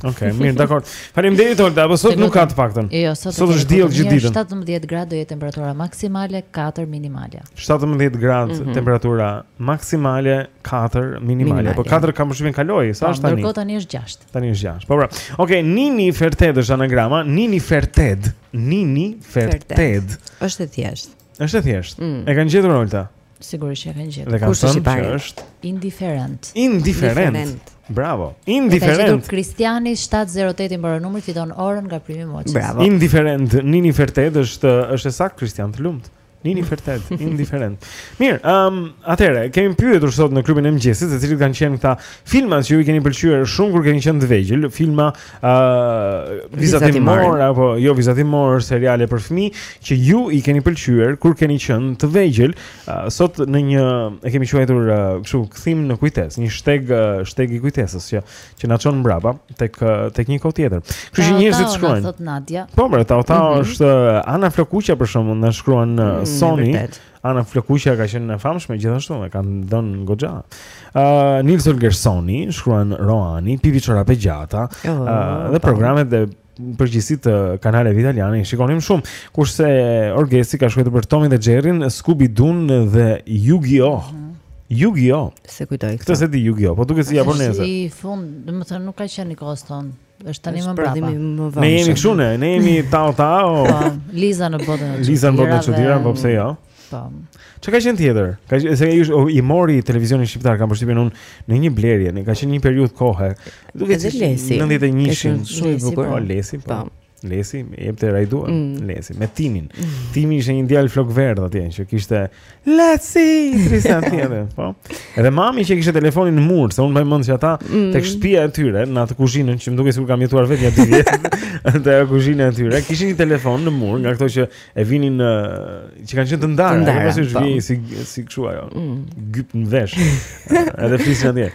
Speaker 2: Okej, mirë, dakor. Faleminderit Olta, po sot nuk ka të paktën.
Speaker 9: Jo, sot
Speaker 2: sot është diell gjithë ditën.
Speaker 9: 17 gradë do jetë temperatura maksimale, 4 minimale.
Speaker 2: 17 gradë
Speaker 9: mm -hmm.
Speaker 2: temperatura maksimale, 4 minimale. Po 4 kam përshtypjen kaloi, sa
Speaker 9: po,
Speaker 2: është tani?
Speaker 9: Ndërkohë tani është 6.
Speaker 2: Tani është 6. Po pra. Okej, Nini Ferted është anagrama, Nini Ferted. Nini Ferted.
Speaker 1: Është e thjeshtë.
Speaker 2: Është e thjeshtë.
Speaker 1: Mm.
Speaker 2: E kanë gjetur Olta.
Speaker 9: Sigurisht që e kanë gjetur.
Speaker 2: Kush është i pari? Është
Speaker 9: indiferent.
Speaker 2: Indiferent. Bravo. Indiferent.
Speaker 9: Kristiani 708 i mbaron numri fiton orën nga primi Moçi. Bravo.
Speaker 2: Indiferent. Nini Ferted është është e saktë Kristian, të lumtë. Nini Ferted, indiferent. Mirë, ëm um, atëherë, kemi pyetur sot në klubin e mëngjesit se cilët kanë qenë këta filma që ju i keni pëlqyer shumë kur keni qenë të vegjël, filma uh, vizatimor apo jo vizatimor seriale për fëmijë që ju i keni pëlqyer kur keni qenë të vegjël uh, sot në një e kemi quajtur kështu uh, kthim në kujtesë një shteg uh, shteg i kujtesës që që na çon mbrapa tek uh, tek një kohë tjetër kështu që njerëzit shkruajnë
Speaker 9: sot Nadia
Speaker 2: po më ta ta
Speaker 9: mhm.
Speaker 2: është uh, Ana Flokëkuqja për shembull na shkruan uh,
Speaker 1: mm,
Speaker 2: Sony
Speaker 1: vërtet
Speaker 2: Ana Flokëkuqja ka qenë e famshme gjithashtu, e kanë dhënë goxha. Ë uh, Nils Holgersoni shkruan Roani, Pipi Çorapegjata, ë
Speaker 1: oh,
Speaker 2: uh, dhe programet në përgjithësi të kanaleve italiane i shikonim shumë. Kurse Orgesi ka shkruar për Tomin dhe Xherrin, Scooby Doo dhe Yu-Gi-Oh. Mm -hmm. Yu-Gi-Oh.
Speaker 1: S'e kujtoj
Speaker 2: këtë. Këtë s'e di Yu-Gi-Oh, po duket si japoneze.
Speaker 9: Si fund, domethënë nuk ka qenë i kohës tonë. Është tani më
Speaker 1: mbrapa.
Speaker 2: Ne jemi këtu ne, ne jemi Tao Tao.
Speaker 9: Po, Liza në botën e çudirave.
Speaker 2: Liza në botën e çudirave, po pse jo?
Speaker 9: Po.
Speaker 2: Çka ka qenë tjetër? Ka qenë se ju oh, i mori televizioni shqiptar, kam përshtypjen unë në një blerje, ne ka qenë një periudhë kohe.
Speaker 1: Duke si
Speaker 2: 91-shin,
Speaker 1: shumë i bukur.
Speaker 2: Po, Lesi, po.
Speaker 1: po.
Speaker 2: Lesi, e jepte Rai Dua,
Speaker 1: mm.
Speaker 2: Lesi, me Timin. Mm. Timi ishte një djalë flokëverdhë atje, që kishte Let's see Trisa tjetër po. Edhe mami që kishte telefonin në mur Se unë bëjmë mund që ata
Speaker 1: mm.
Speaker 2: Tek shpia e tyre Në atë kuzhinën Që më duket sikur kam jetuar vetë një të vjetë Në atë kuzhinën e tyre Kishin një telefon në mur Nga këto që e vinin në Që kanë qenë të ndarë
Speaker 1: Të ndarë
Speaker 2: Në si, si, si kështu ajo
Speaker 1: mm.
Speaker 2: Gyp në vesh Edhe flisnin atje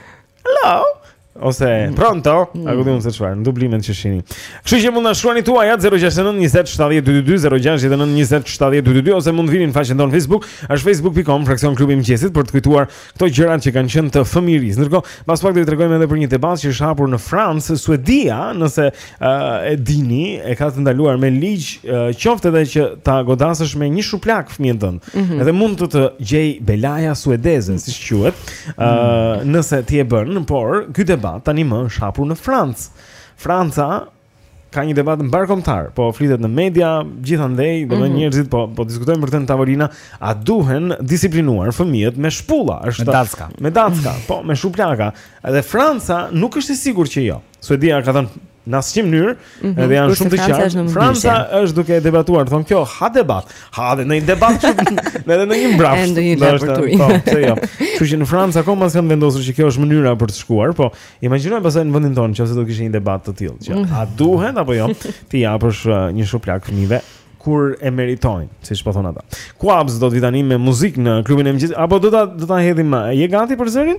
Speaker 2: Hello. Ose mm. pronto,
Speaker 1: mm.
Speaker 2: a ku di unë se çfarë, në dublimin që shihni. Kështu që mund na shkruani tuajat 069 20 70 222 069 20 70 222 ose mund të vini në faqen tonë Facebook, është facebook.com fraksion klubi i mëngjesit për të kujtuar këto gjërat që kanë qenë të fëmijërisë. Ndërkohë, pas pak do të tregojmë edhe për një debat që është hapur në Francë, Suedia, nëse e dini e ka të ndaluar me ligj qoftë edhe që ta godasësh me një shuplak fëmijën tënd.
Speaker 1: Mm -hmm.
Speaker 2: Edhe mund të të gjej belaja suedeze, siç quhet, ë uh, nëse ti e bën, por ky debat tanimë është hapur në Francë. Franca ka një debat mbarëkombëtar, po flitet në media, gjithandej, domethënë mm
Speaker 10: -hmm.
Speaker 2: njerëzit po po diskutojnë për këtë në tavolina, a duhen disiplinuar fëmijët me shpulla, është
Speaker 10: me dacka.
Speaker 2: Me dacka, po me shuplaka. Edhe Franca nuk është e sigurt që jo. Mm Suedia ka thënë në asnjë mënyrë,
Speaker 1: mm -hmm,
Speaker 2: edhe janë shumë të qartë. Franca është duke debatuar, thonë kjo ha debat, ha dhe në një debat çu edhe në një mbrapsht.
Speaker 1: Ende
Speaker 2: një
Speaker 1: debat.
Speaker 2: Po, pse jo. Kështu që në Francë akoma s'kanë vendosur se kjo është mënyra për të shkuar, po imagjino pastaj në vendin tonë nëse do kishte një debat të tillë, që
Speaker 1: mhm.
Speaker 2: a duhet apo jo t'i japësh uh, një shuplak fëmijëve kur e meritojnë, siç po thonë ata. Kuabs do të vijë tani me muzikë në klubin e mëngjesit apo do ta do ta hedhim? Je gati për zërin?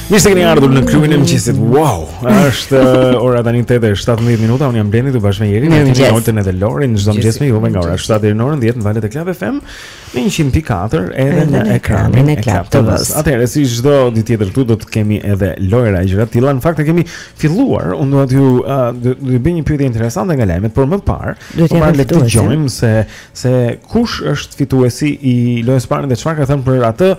Speaker 2: Mirë se keni ardhur në klubin e mëngjesit. Wow, është uh, ora tani 8:17 minuta. Unë jam Blendi këtu bashkë me Jerin, me
Speaker 1: Timin
Speaker 2: Oltën edhe Lorin. Çdo mëngjes me ju nga ora 7 deri në orën 10 në valët e Club FM në 104 edhe në ekranin
Speaker 1: e Club TV.
Speaker 2: Atëherë si çdo ditë tjetër këtu do të kemi edhe lojëra e gjëra të tilla. Në fakt e kemi filluar. Unë do t'ju uh, do të bëj një pyetje interesante nga lajmet, por më parë
Speaker 1: do
Speaker 2: të marr të dëgjojmë se se kush është fituesi i lojës së parë dhe çfarë ka thënë për atë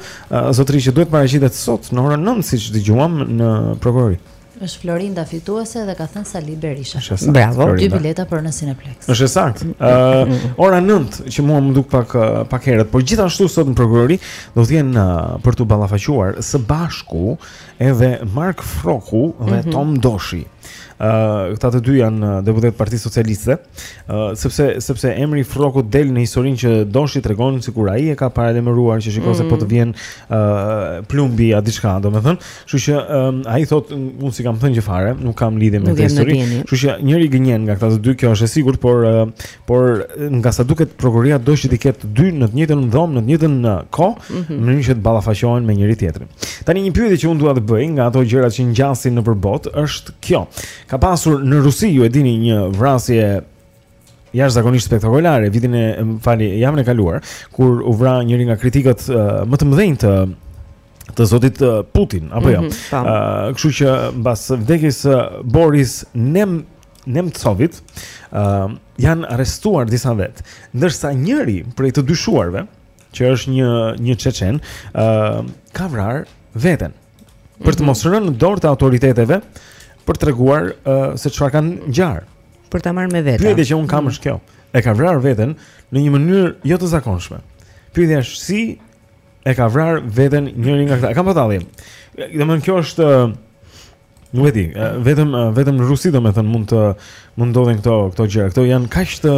Speaker 2: Zotri që duhet të paraqitet sot në orën 9 siç dëgjuam në prokurori.
Speaker 9: Është Florinda fituese dhe ka thënë Sali Berisha.
Speaker 2: Bravo,
Speaker 9: dy bileta për në Cineplex.
Speaker 2: Është saktë. Ë ora 9 që mua më duket pak pak herët, por gjithashtu sot në prokurori do të jenë për t'u ballafaquar së bashku edhe Mark Frroku dhe
Speaker 1: mhm.
Speaker 2: Tom Doshi. Ë këta të dy janë deputetë Parti Socialiste. Uh, sepse sepse emri i Frrokut del në historinë që Doshi tregon sikur ai e ka paralajmëruar që shiko mm.
Speaker 1: se
Speaker 2: po të mm. vjen uh, plumbi a diçka, domethënë. Kështu që um, ai thotë unë s'i kam thënë gjë fare, nuk kam lidhje me këtë histori. Kështu që njëri gënjen nga këta të dy, kjo është e sigurt, por uh, por nga sa duket prokuroria do t'i ketë të dy në të njëjtën dhomë, në të njëjtën uh, kohë,
Speaker 1: mm -hmm.
Speaker 2: në mënyrë që të ballafaqohen me njëri tjetrin. Tani një pyetje që unë dua të bëj nga ato gjëra që ngjasin nëpër botë është kjo. Ka pasur në Rusi, ju e dini, një vrasje jashtëzakonisht spektakolare, vitin e, falni, javën e kaluar, kur u vra njëri nga kritikët uh, më të mëdhenjë të të zotit Putin, apo jo?
Speaker 1: Mm -hmm,
Speaker 2: uh, kështu që mbas vdekjes së Boris Nem Nemcovit, uh, janë arrestuar disa vet, ndërsa njëri prej të dyshuarve, që është një një çeçen, uh, ka vrarë veten. për të mos rënë në dorë të autoriteteve për të treguar uh, se çfarë ka ngjarë.
Speaker 1: Për ta marrë me vete.
Speaker 2: Pyetja që un kam është kjo. E ka vrarë veten në një mënyrë jo të zakonshme. Pyetja është si e ka vrarë veten njëri nga këta. Kam patalli. Domthon kjo është nuk e di, vetëm vetëm në Rusi domethën mund të mund ndodhin këto këto gjëra. Këto janë kaq të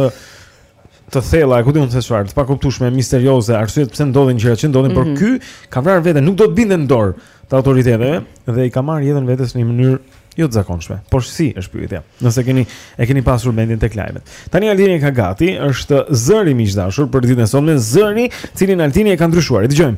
Speaker 2: të thella, ku di unë se çfarë, të pakuptueshme, misterioze, arsyet pse ndodhin gjërat që ndodhin, mm -hmm. por
Speaker 1: mhm.
Speaker 2: ky ka vrarë veten, nuk do të binte n'dorë të autoriteteve dhe i ka marrë jetën vetes në një mënyrë jo të zakonshme. Por si është pyetja? Nëse keni e keni pasur mendjen tek lajmet. Tani Altini e ka gati, është zëri miq të dashur për ditën e sotme, zëri të cilin Altini e ka ndryshuar.
Speaker 13: E dëgjojmë.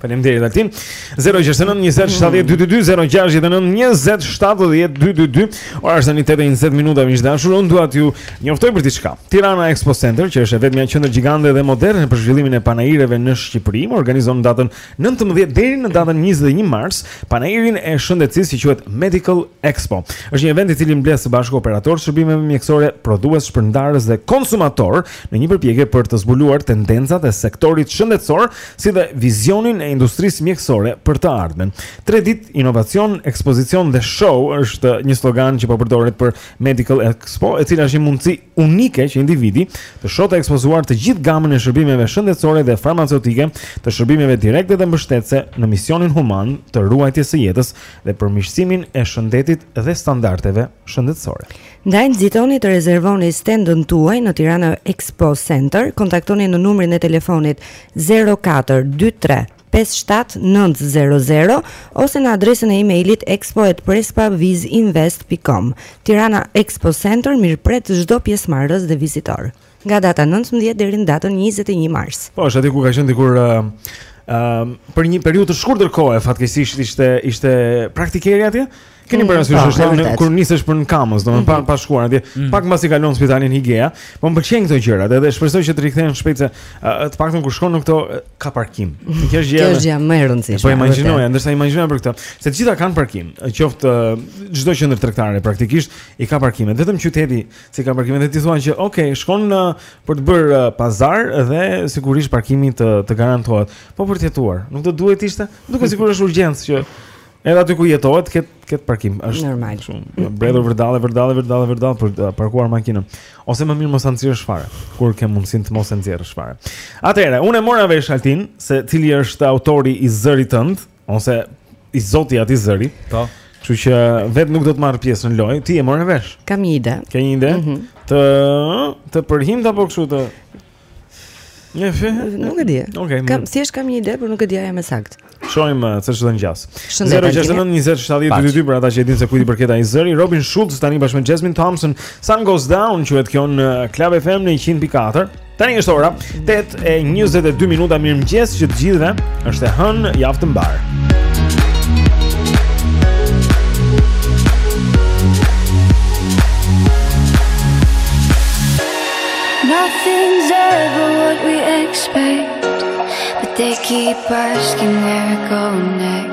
Speaker 2: Faleminderit Altin. 069 20 70 222 069 20 70 222. Ora është tani 8:20 minuta miq të dashur. Unë dua t'ju njoftoj për diçka. Tirana Expo Center, që është e vetmja qendër gjigante dhe moderne për zhvillimin e panaireve në Shqipëri, organizon në datën 19 deri në datën 21 mars panairin e shëndetësisë që quhet Medical Expo. Është një event i cili mbledh së bashku operatorë shërbimeve mjekësore, prodhues, shpërndarës dhe konsumatorë në një përpjekje për të zbuluar tendencat e sektorit shëndetësor si dhe vizionin e industrisë mjekësore për të ardhmen. Tre ditë inovacion, ekspozicion dhe show është një slogan që po përdoret për Medical Expo, e cila është një mundësi unike që individi të shohë të ekspozuar të gjithë gamën e shërbimeve shëndetësore dhe farmaceutike, të shërbimeve direkte dhe mbështetëse në misionin human të ruajtjes së jetës dhe përmirësimin e shëndetit dhe standardeve shëndetësore.
Speaker 1: Ndaj nxitoni të rezervoni stendën tuaj në Tirana Expo Center, kontaktoni në numrin e telefonit 04 2357900 ose në adresën e emailit expo@prespavizinvest.com. Tirana Expo Center mirëpret çdo pjesëmarrës dhe vizitor. Nga data 19 deri në datën 21 mars.
Speaker 2: Po, është aty ku ka qenë dikur ë uh, uh, për një periudhë të shkurtër kohe, fatkeqësisht ishte ishte Praktikeri atje. Keni
Speaker 1: mm,
Speaker 2: parasysh është në kur nisesh për në Kamëz, domethënë pa mhm. pa shkuar atje. Mm. Pak mbasi kalon spitalin Hygeia, po më pëlqejnë këto gjëra, edhe shpresoj që të rikthehen shpejt se të paktën kur shkon në këto ka parkim. Kjo është gjë.
Speaker 1: Kjo është gjëja më e rëndësishme.
Speaker 2: Po imagjinoja, ndërsa imagjinoja për këtë, se të gjitha kanë parkim, qoftë çdo qendër tregtare praktikisht i ka parkime. Vetëm qyteti Si kanë parkimin dhe ti thua që ok, shkon në, për të bërë uh, pazar dhe sigurisht parkimi të të garantohet. Po për të jetuar, nuk do duhet ishte? Duket sikur është urgjencë që edhe aty ku jetohet të ketë të ketë parkim. Është
Speaker 1: normal.
Speaker 2: Shumë bredhur vërdallë, vërdallë, vërdallë, vërdallë për të parkuar makinën. Ose më mirë mos e nxjerrësh fare, kur ke mundësinë të mos e nxjerrësh fare. Atëherë, unë e mora vesh Altin se cili është autori i zërit tënd. ose i zoti i atij zëri.
Speaker 10: Po.
Speaker 2: Kështu që vetë nuk do të marr pjesë në lojë, ti e more vesh.
Speaker 1: Kam një ide.
Speaker 2: Ke një ide?
Speaker 1: Mm -hmm.
Speaker 2: Të të përhind apo kështu të Një fë?
Speaker 1: Nuk e di.
Speaker 2: Okej.
Speaker 1: Okay,
Speaker 2: kam
Speaker 1: thjesht kam një ide, por nuk e di ajo me saktë.
Speaker 2: Shohim uh, se ç'do ngjasë. 0692070222 për ata që e dinë se kujt i përket ai zëri, Robin Schulz tani bashkë me Jasmine Thompson, Sun Goes Down, që vjen në Club FM në 100.4. Tani është ora 8:22 minuta mirëmëngjes që të gjithëve. Është e hënë, javë të
Speaker 14: mbarë. keep asking where we're going next.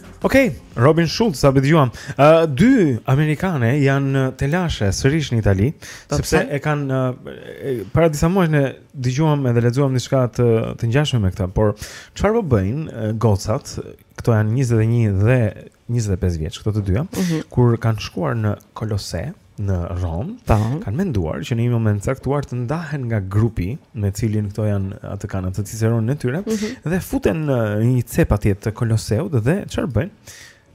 Speaker 2: Okej, okay, Robin Schulz sapo dëgjuam. Ë uh, dy amerikane janë në telashe sërish në Itali,
Speaker 1: po,
Speaker 2: sepse e kanë uh, para disa muajsh ne dëgjuam edhe lexuam diçka të të ngjashme me këtë, por çfarë po bëjnë uh, gocat? Këto janë 21 dhe 25 vjeç, këto të dyja,
Speaker 1: mm -hmm.
Speaker 2: kur kanë shkuar në Kolose, në Romë
Speaker 1: po.
Speaker 2: kanë menduar që në një moment të caktuar të ndahen nga grupi me cilin këto janë atë kanë atë ciceronin e tyre
Speaker 1: mm -hmm.
Speaker 2: dhe futen në një cep atje të Koloseut dhe çfarë bëjnë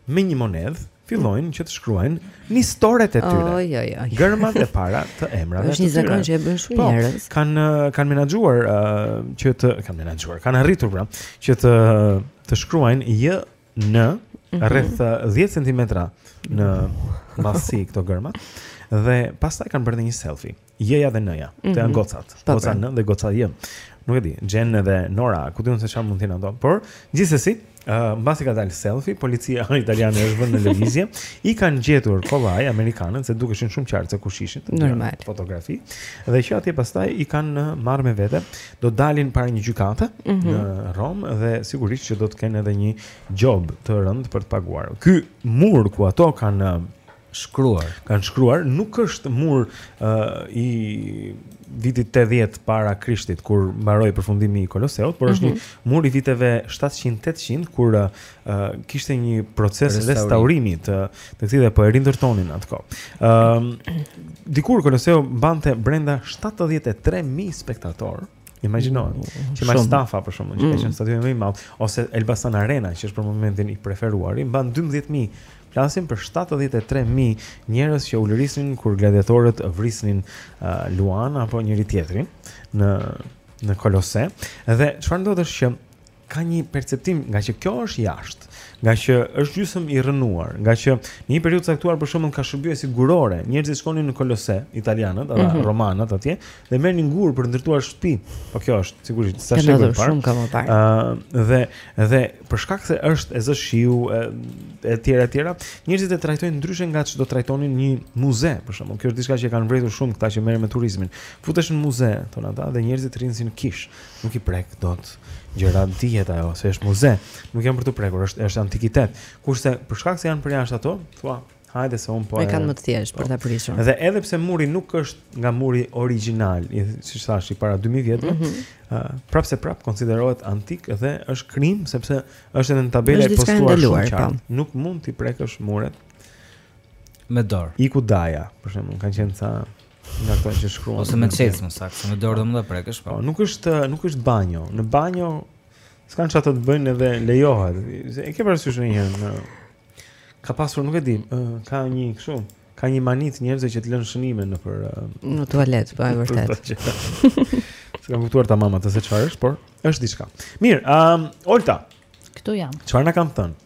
Speaker 2: me një monedhë fillojnë që të shkruajnë inicialet e tyre.
Speaker 1: Oh, jo, jo.
Speaker 2: Gërmat e para të emrave.
Speaker 1: Është një zakon që e bën shumë
Speaker 2: po,
Speaker 1: njerëz.
Speaker 2: Po, kanë kanë menaxhuar uh, që të kanë menaxhuar, kanë arritur pra që të të shkruajnë J
Speaker 1: në
Speaker 2: rreth 10 cm në masë këto gërma dhe pastaj kanë bërë një selfie. Jeja dhe nëja, mm -hmm. të janë
Speaker 1: mhm.
Speaker 2: gocat,
Speaker 1: po,
Speaker 2: goca
Speaker 1: pra.
Speaker 2: në dhe goca jë. Nuk e di, Jen dhe Nora, ku di unë se çfarë mund të jenë ato, por gjithsesi, ë uh, mbasi ka dalë selfie, policia italiane është vënë në lëvizje, i kanë gjetur kollaj amerikanet se dukeshin shumë qartë se kush ishin.
Speaker 1: Normal.
Speaker 2: Fotografi. Dhe që atje pastaj i kanë marrë me vete do të dalin para një gjykate
Speaker 1: mm -hmm.
Speaker 2: në Romë dhe sigurisht që do të kenë edhe një gjobë të rëndë për të paguar. Ky mur ku ato kanë uh,
Speaker 10: shkruar,
Speaker 2: kanë shkruar nuk është mur uh, i vitit 80 para Krishtit kur mbaroi përfundimi i Koloseut, por mm
Speaker 1: -hmm.
Speaker 2: është një mhm. mur i viteve 700-800 kur uh, kishte një proces restaurimi të të këtij dhe po e rindërtonin atë kohë. Ëm uh, dikur Koloseu mbante brenda 73000 spektator. Imagjino, mm, që mm
Speaker 1: sa
Speaker 2: fa për shembull, që është mm. stadiumi më i madh ose Elbasan Arena, që është për momentin i preferuar, i mban 12000 Flasim për 73000 njerëz që ulërisnin kur gladiatorët vrisnin uh, luanë apo njëri tjetrin në në Kolose. Dhe çfarë ndodh është që ka një perceptim nga që kjo është jashtë, nga që është gjysëm i rrënuar, nga që në një periudhë të caktuar për shembull ka shërbyer si gurore, njerëzit shkonin në Kolose, italianët apo
Speaker 1: mm -hmm.
Speaker 2: romanët atje dhe merrnin gurë për të ndërtuar shtëpi. Po kjo është sigurisht
Speaker 1: ca
Speaker 2: shekuj
Speaker 1: më parë.
Speaker 2: Ëh uh, dhe dhe për shkak se është e zë shiu e tjera e tjera, njerëzit e trajtojnë ndryshe nga ç'do trajtonin një muze për shembull. Kjo është diçka që kanë vërejtur shumë këta që merren me turizmin. Futesh në muze, thonë ata, dhe njerëzit rrinë si në kishë. Nuk i prek dot gjërat dihet ajo se është muze. Nuk janë për të prekur, është është antikitet. Kurse për shkak se janë përjashta ato, thua, hajde se un po
Speaker 1: e kanë më të thjeshtë për ta po. prishur.
Speaker 2: Dhe edhe pse muri nuk është nga muri origjinal, siç thashë, i para 2000 vjetëve,
Speaker 1: mm
Speaker 2: -hmm. uh, prapë se prapë konsiderohet antik dhe është krim sepse është edhe në
Speaker 1: tabelë
Speaker 2: e postuar shumë qartë.
Speaker 1: Po.
Speaker 2: Nuk mund t'i prekësh muret
Speaker 10: me dorë.
Speaker 2: Iku daja, për shembull, kanë qenë sa nga këta që shkruan.
Speaker 10: Ose me çelës më saktë, me dorë edhe prekësh po.
Speaker 2: po. Nuk është nuk është banjo. Në banjo s'kan çfarë të bëjnë edhe lejohet. E ke parasysh ndonjëherë në ka pasur nuk e di, ka një kështu, ka një mani të njerëzve që të lënë shënime në për
Speaker 1: në tualet, po e
Speaker 2: vërtetë. S'kam kuptuar tamam atë se çfarë është, por është diçka. Mirë, ëm um, Olta.
Speaker 9: Këtu jam.
Speaker 2: Çfarë na kanë thënë?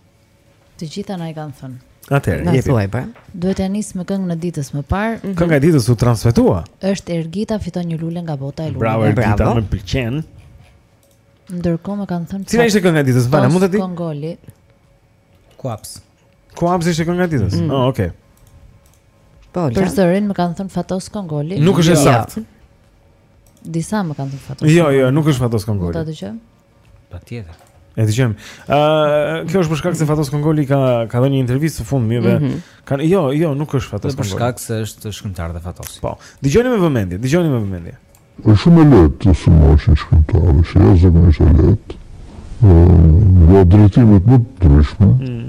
Speaker 9: Të gjitha na i kanë thënë.
Speaker 2: Atëherë,
Speaker 1: na thuaj pra.
Speaker 9: Duhet të nis me këngën e ditës më parë. Mm -hmm.
Speaker 2: Kënga e ditës u transmetua.
Speaker 9: Është Ergita fiton një lule nga bota e luleve.
Speaker 2: Bravo Ergita, Bravo. më pëlqen.
Speaker 9: Ndërkohë më kanë thënë
Speaker 2: Cila ishte kënga e ditës? Vallë, mund ta di?
Speaker 9: Kongoli.
Speaker 10: Kuaps.
Speaker 2: Kuaps ishte kënga e ditës.
Speaker 9: Mm.
Speaker 2: Oh, okay.
Speaker 1: Po,
Speaker 9: për zërin më kanë thënë Fatos Kongoli.
Speaker 2: Nuk është e
Speaker 9: jo.
Speaker 2: saktë.
Speaker 9: Disa më kanë thënë Fatos.
Speaker 2: Jo, jo, nuk është Fatos
Speaker 9: Kongoli. Do
Speaker 2: ta
Speaker 9: dëgjojmë.
Speaker 10: Patjetër.
Speaker 2: E dëgjojmë. Ë, uh, kjo është për shkak se Fatos Kongoli ka ka dhënë një intervistë së fundmi dhe
Speaker 10: mm -hmm.
Speaker 2: kanë jo, jo, nuk është Fatos
Speaker 10: Kongoli. Për shkak se është shkrimtar dhe Fatosi.
Speaker 2: Po. Dëgjoni me vëmendje, dëgjoni me vëmendje.
Speaker 13: Është shumë e lehtë të sulmosh një shkrimtar, është jashtëzakonisht e lehtë. Ë, uh, drejtimet më të ndryshme.
Speaker 2: Mm.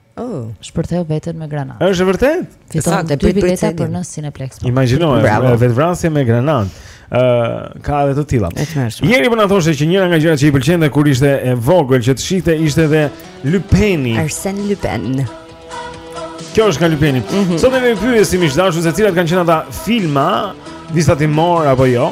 Speaker 1: Oh,
Speaker 9: shpërtheu veten me granatë.
Speaker 2: Është vërtet?
Speaker 9: Fiton dy bileta për në Cineplex. Po.
Speaker 2: Imagjino, vetëvrasje me granatë. Ë, uh, ka edhe të tilla. Jeri po na thoshte që njëra nga gjërat që i pëlqente kur ishte e vogël që të shihte ishte edhe Lupeni.
Speaker 1: Arsen Lupen.
Speaker 2: Kjo është nga Lupeni. Mm -hmm. Sot ne i kemi pyetur Simishdashur se cilat kanë qenë ata filma, vizatimorë apo jo.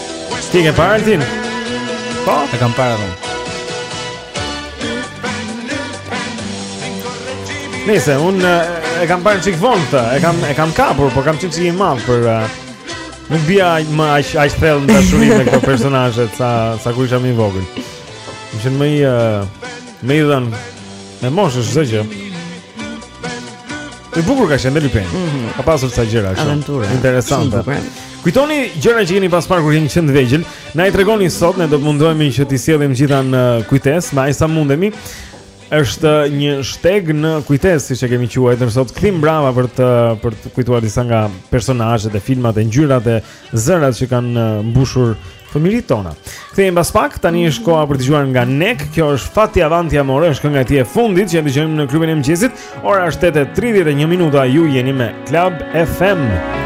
Speaker 2: Ti e
Speaker 4: ke parë Altin? Po,
Speaker 10: e kam parë atë.
Speaker 4: Nëse un e kam parë një çik vonë këtë, e kam e kam kapur, por kam qenë çik si i madh prandaj nuk bia më aq aq thellë në dashuri me këto personazhe sa sa kur isha më i vogël. Ishin më i më i dhënë me moshë çdo gjë. I bukur ka qenë Lupin.
Speaker 1: Mhm.
Speaker 4: Ka pasur ca gjëra kështu. Interesante. Kujtoni gjëra që keni pas parë kur keni qenë të vegjël, na i tregoni sot, ne do të mundohemi që t'i sjellim gjitha në kujtesë, me aq sa mundemi. Është një shteg në kujtesë, siç e kemi quajtur sot, kthim mbrapa për të për të kujtuar disa nga personazhet e filmave, ngjyrat e zërat që kanë mbushur Fëmijëritë tona. Kthehemi pas pak, tani është koha për të dëgjuar nga Nek. Kjo është Fatti Avanti Amore, është kënga e tij e fundit që e dëgjojmë në klubin e mëngjesit. Ora është 8.31 minuta, ju jeni me Club FM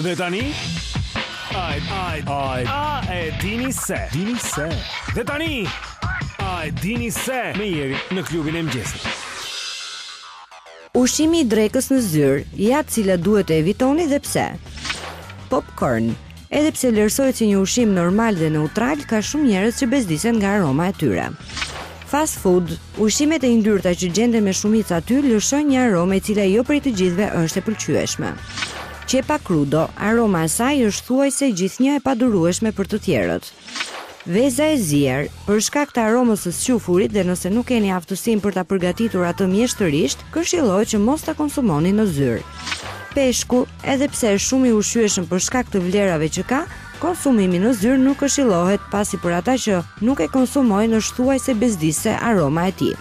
Speaker 4: Dhe tani Ai ai ai a e dini se dini se Dhe tani a e dini se me Jerin në klubin e mëngjesit
Speaker 1: Ushqimi i drekës në zyrë, ja cilat duhet të evitoni dhe pse. Popcorn, Edhe pse vlerësohet si një ushqim normal dhe neutral, ka shumë njerëz që bezdisen nga aroma e tyre. Fast food, Ushqimet e yndyrta që gjenden me shumicë aty lëshojnë një aromë e cila jo prej të gjithëve është e pëlqyeshme. Qepa krudo, Aroma e saj është thuajse gjithnjë e padurueshme për të tjerët.
Speaker 12: Veza e zier, për shkak të aromës së squfurit dhe nëse nuk keni aftësinë për ta përgatitur atë mjeshtërisht, këshillohet që mos ta konsumoni në zyrë. Peshku, edhe pse është shumë i ushqyeshëm për shkak të vlerave që ka, konsumimi në zyrë nuk këshillohet, pasi për ata që nuk e konsumojnë është thuajse bezdisëse aroma e tij.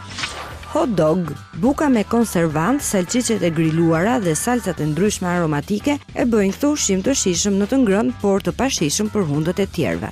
Speaker 12: Hot dog, buka me konservantë, salçiçet e griluara dhe salcat e ndryshme aromatike e bëjnë këtë ushqim të shijshëm në të ngrënë, por të pashijshëm për hundët e tjerëve.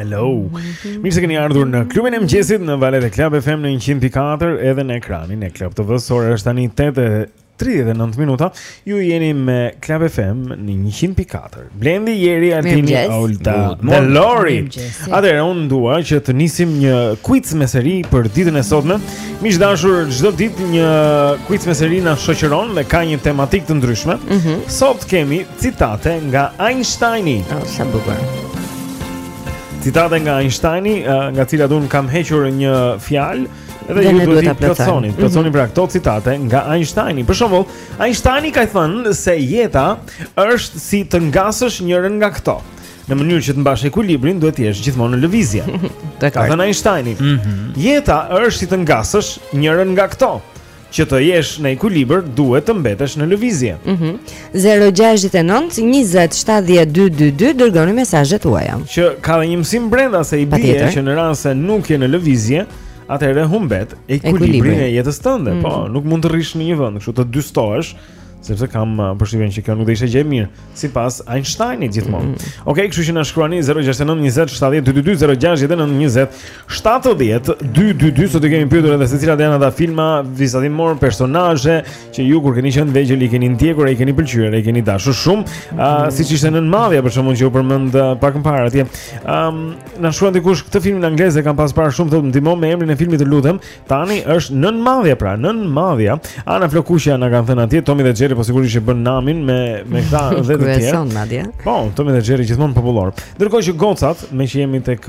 Speaker 2: Hello. Mhm. Mirë se keni ardhur në klubin e mëngjesit në valët e Club FM në 100.4 edhe në ekranin e Club TV-s. Ora është tani 8 39 minuta ju jeni me Club FM në 100.4. Blendi Jeri Altini Olta dhe Lori. Atëherë unë dua që të nisim një quiz mister i për ditën e sotme. Miq dashur, çdo ditë një quiz me seri na shoqëron dhe ka një tematikë të ndryshme. Mm -hmm. Sot kemi citate nga Einsteini.
Speaker 12: Oh, sa bukur.
Speaker 2: Citate nga Einsteini, eh, nga cilat unë kam hequr një fjalë Edhe ju duhet të
Speaker 1: plotësoni, mhm.
Speaker 2: plotësoni pra këto citate nga Einsteini. Për shembull, Einsteini ka thënë se jeta është si të ngasësh njërën nga këto. Në mënyrë që të mbash ekuilibrin, duhet të jesh gjithmonë në lëvizje. Ka thënë Einsteini. Mhm. Jeta është si të ngasësh njërën nga këto. Që të jesh në ekuilibër duhet të mbetesh në lëvizje.
Speaker 1: Mhm. Mm 069 20 70 222 dërgoni mesazhet tuaja.
Speaker 2: Që ka dhe një mësim brenda se i bie që në rast se nuk je në lëvizje, atëherë humbet
Speaker 1: ekuilibrin
Speaker 2: e jetës tënde.
Speaker 1: Mm.
Speaker 2: Po, nuk mund të rrish në një vend, kështu të dystohesh. sepse kam uh, përshtypjen që kjo nuk do ishte gjë e mirë sipas Einsteinit gjithmonë. Mm -hmm. Okej, okay, kështu që na shkruani 069 20 70 222 069 20 70 222 sot i kemi pyetur edhe se cilat janë ata filma vizatimor personazhe që ju kur keni qenë vegjël i keni ndjekur e i keni pëlqyer e i keni dashur shumë, mm -hmm. uh, siç ishte Nën Madhja për shembull që u përmend uh, pak më parë atje. Ëm um, na shkruan dikush këtë filmin anglez e kam pas parë shumë thotë ndihmo me emrin e filmit të lutem, Tani është nën madhja pra, nën madhja. Ana Flokuqja na kanë thënë atje, Tomi dhe Xheri po sigurisht që bën namin me me këta dhe të tjerë. Po, Tomi dhe Xheri gjithmonë popullorë. Ndërkohë që gocat, meqë jemi tek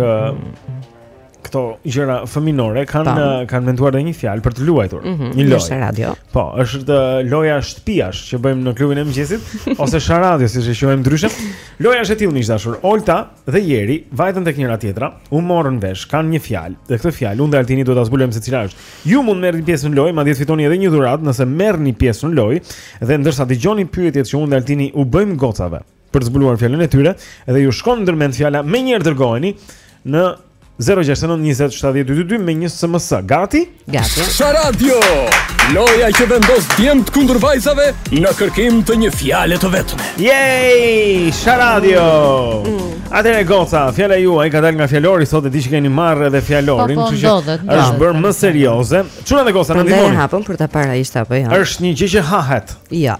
Speaker 2: këto gjëra fëminore kanë pa. kanë menduar edhe një fjalë për të luajtur,
Speaker 1: mm
Speaker 2: -hmm,
Speaker 1: një
Speaker 2: lojë.
Speaker 1: Sharadio.
Speaker 2: Po, është loja shtëpiash që bëjmë në klubin e mëngjesit ose sharadio siç e quajmë ndryshe. Loja është e tillë miq dashur. Olta dhe Jeri vajtën tek njëra tjetra, u morën vesh, kanë një fjalë. Dhe këtë fjalë unë dhe Altini duhet ta zbulojmë se cila është. Ju mund të merrni pjesë në lojë, madje fitoni edhe një dhuratë nëse merrni pjesë në lojë dhe ndërsa dëgjoni pyetjet që unë dhe Altini u bëjmë gocave për të zbuluar fjalën e tyre, edhe ju shkon ndërmend fjala menjëherë dërgojeni në 069 20 70 222 me një SMS. Gati?
Speaker 1: Gati.
Speaker 6: Sharadio! Loja që vendos djemt kundër vajzave në kërkim të një fjale të vetme.
Speaker 2: Yay! Sharadio! Mm. Atëre goca, fjala juaj ka dalë nga fjalori sot e di që keni marrë edhe fjalorin,
Speaker 1: po, po,
Speaker 2: kështu që është bërë më serioze. Çuna dhe goca, ndihmoni.
Speaker 1: Ne e hapëm për ta parë ishte apo jo.
Speaker 2: Është një gjë që hahet.
Speaker 1: Jo. Ja.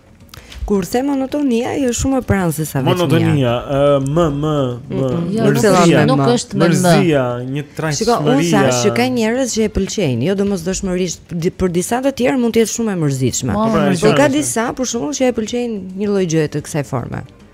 Speaker 10: Kur
Speaker 1: them
Speaker 2: monotonia
Speaker 1: jo shumë më pranë se sa vetëm.
Speaker 2: Monotonia, m m m.
Speaker 9: Jo, nuk është më
Speaker 2: mërzia, njëtrajtësi.
Speaker 1: Shikoj, unë s'them që ka njerëz që e pëlqejnë, jo domosdoshmërisht për disa të tjerë mund të jetë shumë e mërzitshme.
Speaker 9: Po,
Speaker 2: pra, po
Speaker 1: ka disa për shembull që e pëlqejnë një lloj gjëje të kësaj forme.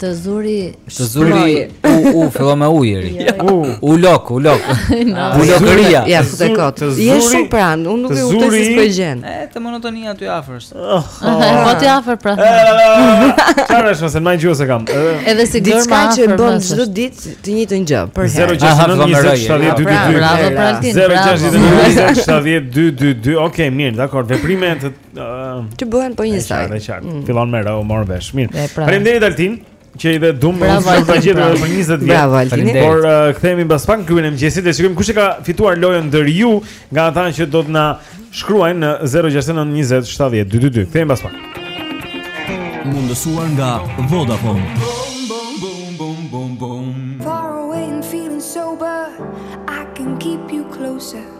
Speaker 9: Të zuri
Speaker 10: Të zuri u u fillon me ujëri. Jo,
Speaker 2: jo.
Speaker 10: U lok, u lok. U lokëria.
Speaker 1: Ja fute kot. Je shumë pranë, unë nuk e kuptoj
Speaker 2: si
Speaker 1: s'po e gjen.
Speaker 10: E te monotonia aty afër është. Oh.
Speaker 9: Po ti afër pra.
Speaker 2: Çfarë është se në majë gjuhës e kam.
Speaker 9: Edhe si dorë
Speaker 1: më
Speaker 9: afër.
Speaker 1: Diçka
Speaker 9: që
Speaker 1: bën
Speaker 9: çdo
Speaker 1: ditë të njëjtën gjë
Speaker 2: përherë. 0692070222.
Speaker 9: Bravo,
Speaker 2: bravo. Okej, mirë, dakor. Veprime të
Speaker 1: Që bëhen po
Speaker 2: njësoj.
Speaker 1: Është
Speaker 2: qartë. Mm. Fillon me rë, u mor vesh. Mirë.
Speaker 9: Pra.
Speaker 2: Faleminderit Altin që i dhe dum në
Speaker 9: shumë
Speaker 2: të
Speaker 9: gjithë
Speaker 2: dhe për 20 vjetë
Speaker 1: Bravo, Altini
Speaker 2: Por uh, kthehemi mbas pak në klubin e mëngjesit Dhe shikojmë kush e ka fituar lojën ndër ju Nga ata që do të na shkruajnë në 069 20 70 222 Kthehemi mbas pak
Speaker 15: Mundësuar nga Vodafone
Speaker 12: Boom, boom, boom, boom, boom, boom Far away and feeling sober I can keep you closer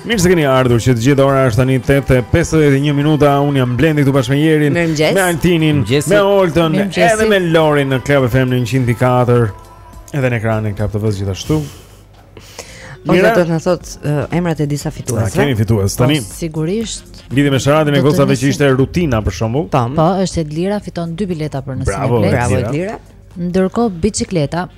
Speaker 2: Mirë se keni ardhur që të gjithë ora është tani 8:51 minuta. Unë jam Blendi këtu bashkë me Jerin, me Altinin, me
Speaker 9: Oltën,
Speaker 2: edhe me Lorin në Club FM 104. Edhe në ekranin Club TV gjithashtu.
Speaker 1: Mira do të na thotë uh, emrat e disa fituesve.
Speaker 2: Kemi fitues
Speaker 9: po,
Speaker 2: tani.
Speaker 9: Sigurisht.
Speaker 2: Në lidhje me sharadën e gocave që ishte rutina për shembull.
Speaker 1: Po,
Speaker 9: po, është Edlira fiton dy bileta për në Cineplex.
Speaker 1: Bravo Edlira.
Speaker 9: Ndërkohë bicikleta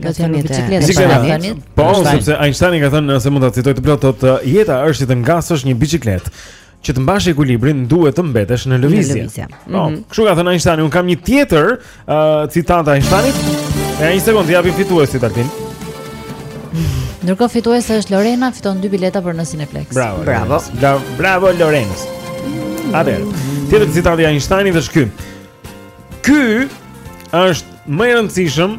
Speaker 1: Nga çunat
Speaker 9: bicikleta
Speaker 2: Bicikleta Po, sepse Einstein ka thënë nëse mund të citoj të plotë thotë jeta është si të ngasësh një bicikletë që të mbash ekuilibrin duhet të mbetesh në lëvizje. Po,
Speaker 1: mm -hmm.
Speaker 2: kështu ka thënë Einstein, unë kam një tjetër uh, citat të Ajnshtajnit. E një sekondë të japim fituesit Altin.
Speaker 9: Ndërkohë fituesi është Lorena, fiton dy bileta për në Cineplex.
Speaker 2: Bravo.
Speaker 1: Bravo.
Speaker 2: Bravo, bravo Lorenës. Atëherë, tjetër citat i Einsteinit është ky. Ky është më i rëndësishëm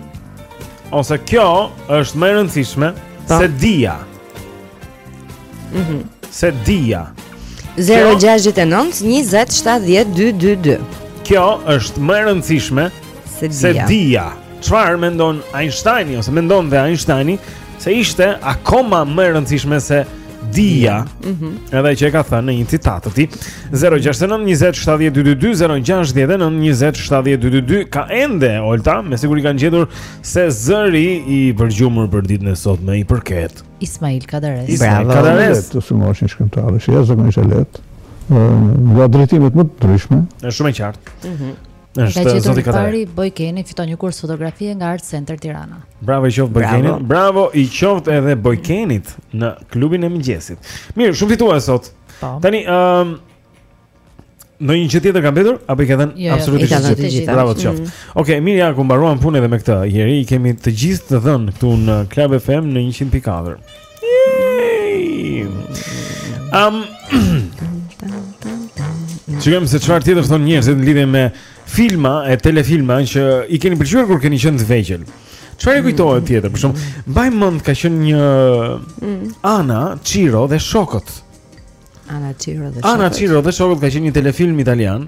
Speaker 2: ose kjo është më e rëndësishme
Speaker 1: po.
Speaker 2: se dija.
Speaker 1: Mhm.
Speaker 2: Mm se dija.
Speaker 1: 069 20 70 222.
Speaker 2: Kjo është më e rëndësishme
Speaker 1: se
Speaker 2: dija.
Speaker 1: Se
Speaker 2: dija. Çfarë mendon Einsteini ose mendonte Einsteini se ishte akoma më e rëndësishme se dija.
Speaker 1: Ëh. Mm -hmm.
Speaker 2: Edhe që e ka thënë në një citat të tij, 069 20 70 222 069 20 70 222 ka ende Olta, me siguri kanë gjetur se zëri i përgjumur për ditën e sotme i përket
Speaker 9: Ismail Kadaresë.
Speaker 2: Ismail Bravo.
Speaker 13: Kadaresë, të famshmit shkrimtar, është jashtëzakonisht e lehtë. Ëh, nga drejtimet më të ndryshme.
Speaker 2: Është shumë e qartë.
Speaker 9: Ëh. Mm -hmm.
Speaker 2: Është
Speaker 9: gjetur
Speaker 2: zoti Kadare.
Speaker 9: Kadare Bojkeni fiton një kurs fotografie nga Art Center Tirana.
Speaker 2: Bravo i qoftë Bojkenit. Bravo i qoftë edhe Bojkenit në klubin e mëngjesit. Mirë, shumë fitues sot.
Speaker 9: Po.
Speaker 2: Tani, ëm Ndonjë gjë tjetër ka mbetur apo i ka dhënë
Speaker 1: Jo, jo,
Speaker 2: absolutisht
Speaker 1: i ka të
Speaker 2: dhënë
Speaker 1: të gjitha. gjitha.
Speaker 2: Bravo të qoftë. Okej, mirë ja ku mbaruam punën edhe me këtë. Jeri i kemi të gjithë të dhënë këtu në Club FM në 100.4. Am Shikojmë se çfarë tjetër thonë njerëzit në lidhje me filma e telefilma që i keni pëlqyer kur keni qenë të vegjël. Çfarë
Speaker 1: ju
Speaker 2: kujtohet tjetër? Për shembull, mbaj mend ka qenë një
Speaker 1: mm.
Speaker 2: Ana, Çiro dhe shokët.
Speaker 1: Ana Çiro dhe shokët.
Speaker 2: Ana Çiro dhe shokët ka qenë një telefilm italian.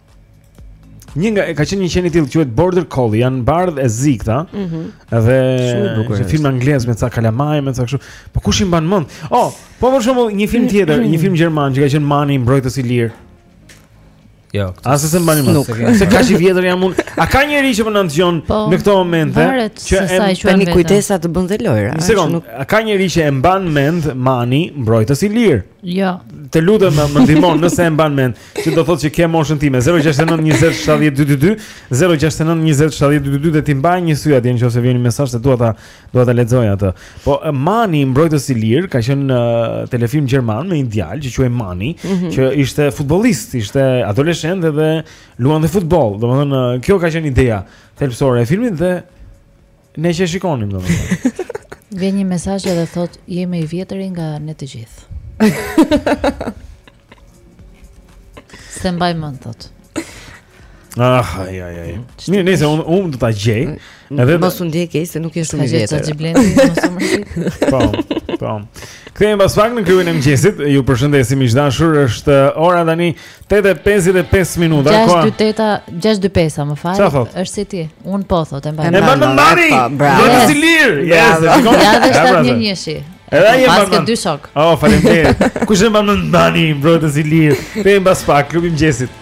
Speaker 2: Një nga ka qenë një qen i tillë quhet Border Collie, janë bardh e zi këta.
Speaker 1: Ëh. Mm
Speaker 2: dhe
Speaker 1: një
Speaker 2: film anglez me ca kalamaj, me ca kështu. Po kush i mban mend? Oh, po për shembull një film tjetër, një film gjerman që ka qenë Mani mbrojtës i lirë.
Speaker 10: Jo.
Speaker 2: As s'e mbani mend. Sa i vjetër jam unë. A ka njeri që po na dëgjon
Speaker 9: po,
Speaker 2: në këto momente
Speaker 9: që e
Speaker 1: tani kujtesa të bën dhe lojra.
Speaker 2: Një
Speaker 1: sekund,
Speaker 2: a ka njeri që e mban mend Mani mbrojtës i lirë?
Speaker 9: Jo.
Speaker 2: Të lutem më ndihmon nëse e mban mend. Që do thotë që ke moshën time 069 20 70 222 069 20 70 222 Dhe ti mbaj një sy atje në qoftë se vjen mesazh Se dua ta, dua ta lexoj atë Po Mani, mbrojtës i lirë Ka qenë uh, telefilm gjerman me një djalë që quhej Mani
Speaker 1: mm -hmm.
Speaker 2: Që ishte futbollist Ishte adoleshent dhe luante futboll Domethënë, uh, kjo ka qenë ideja thelbësore e filmit dhe Ne që e shikonim domethënë
Speaker 9: Vjen një mesazh dhe thot Je më i vjetri nga ne të gjithë S'e mbaj mend thot
Speaker 2: Ah, ai ai ai. Mirë, nëse un un do ta gjej, mm. edhe
Speaker 1: mos u ndjej keq se nuk je shumë i vjetër.
Speaker 2: Po, po. Kthehemi pas pak në klubin e mëngjesit. Ju përshëndesim miq të dashur. Është ora tani 8:55 minuta, ku?
Speaker 9: 6:28, 6:25, më fal. Është si ti. Un po thot, e mbaj
Speaker 2: mend Mani mbrojtës i lirë.
Speaker 9: Ja, dhe
Speaker 2: shtat një
Speaker 9: njëshi.
Speaker 2: Edhe ai mban. Paske
Speaker 9: dy shok.
Speaker 2: Oh, faleminderit. Kush e mban mend Mani, mbrojtës i lirë. Te mbas pak klubi i mëngjesit.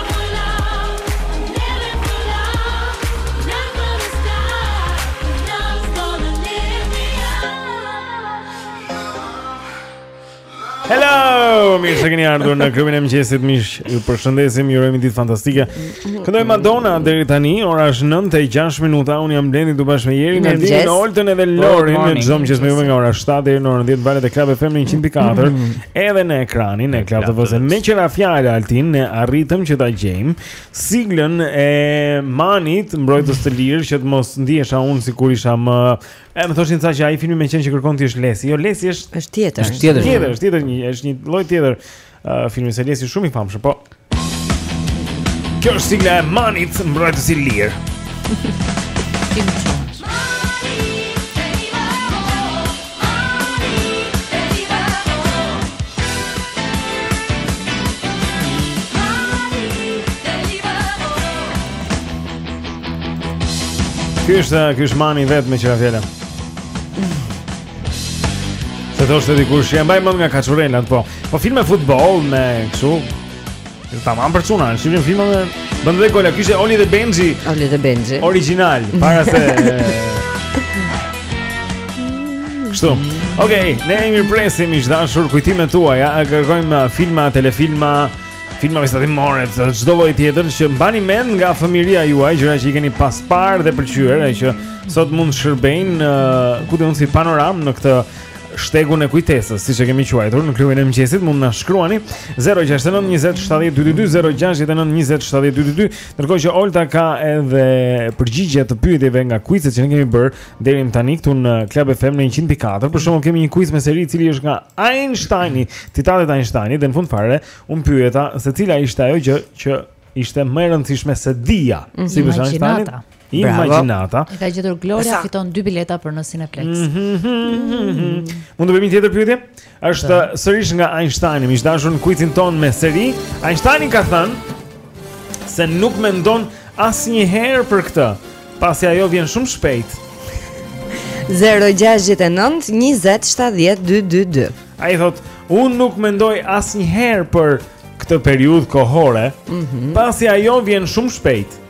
Speaker 2: Hello, mirë se keni ardhur në klubin e mëngjesit miq. Ju përshëndesim, ju urojmë ditë fantastike. Këndoi Madonna deri tani, ora është 9:06 minuta. Unë jam Blendi këtu bashkë me Jerin, me
Speaker 1: Adin,
Speaker 2: Oltën edhe Lorin.
Speaker 10: Ne
Speaker 2: çdo mëngjes me ju nga ora 7 deri në orën 10 valët e Club FM 104. Edhe në ekranin e Club TV-s. Meqë ra fjala Altin, ne arritëm që ta gjejmë siglën e Manit, mbrojtës të lirë që të mos ndihesha unë sikur isha më E më thoshin ca që ai filmi me qen që kërkon ti është Lesi. Jo Lesi është
Speaker 1: është tjetër.
Speaker 10: Është tjetër,
Speaker 2: është tjetër, është një lloj tjetër uh, filmi se Lesi shumë i famshëm, po Kjo është sigla e Manit mbrojtës i lirë. Ky është, ky është mani vetë me qëra fjellem Se të është të dikush, ia mbaj mend nga kaçurrelat, po Po filma me futboll me kështu. Ju tamam për çuna, shihnim filma me bën dhe gola, kishte Oli dhe Benji.
Speaker 1: Oli dhe Benji.
Speaker 2: Original, para se Kështu. Okej, okay, ne mirëpresim miq të dashur kujtimet tuaja, kërkojmë uh, filma, telefilma, filma vizatimore, çdo lloj tjetër që mbani mend nga fëmijëria juaj, gjëra që i keni pas parë dhe pëlqyer, e që sot mund të shërbejnë uh, ku di unë si panoramë në këtë shtegun e kujtesës, siç e kemi quajtur në klubin e mëngjesit, mund na shkruani 069 20 70 222 069 20 70 222. Ndërkohë që Olta ka edhe përgjigje të pyetjeve nga kuizet që ne kemi bërë deri më tani këtu në Club FM në 104. Për shembull kemi një kuiz me seri i cili është nga Einsteini, citatet e Einsteinit dhe në fund fare unë pyeta se cila ishte ajo gjë që ishte më e rëndësishme se
Speaker 9: dija,
Speaker 2: mm, sipas Einsteinit.
Speaker 9: Imagjinata. E ka gjetur Gloria fiton dy bileta për në Cineplex.
Speaker 2: Mhm, mhm, mhm, Mund të bëjmë një tjetër pyetje? Është sërish nga Einsteini, miq të dashur në kuizin tonë me seri. Einsteini ka thënë se nuk mendon asnjëherë për këtë, pasi ajo vjen shumë shpejt.
Speaker 1: 069 20 70 222.
Speaker 2: Ai thotë, "Unë nuk mendoj asnjëherë për këtë periudhë kohore, mm -hmm. pasi ajo vjen shumë shpejt."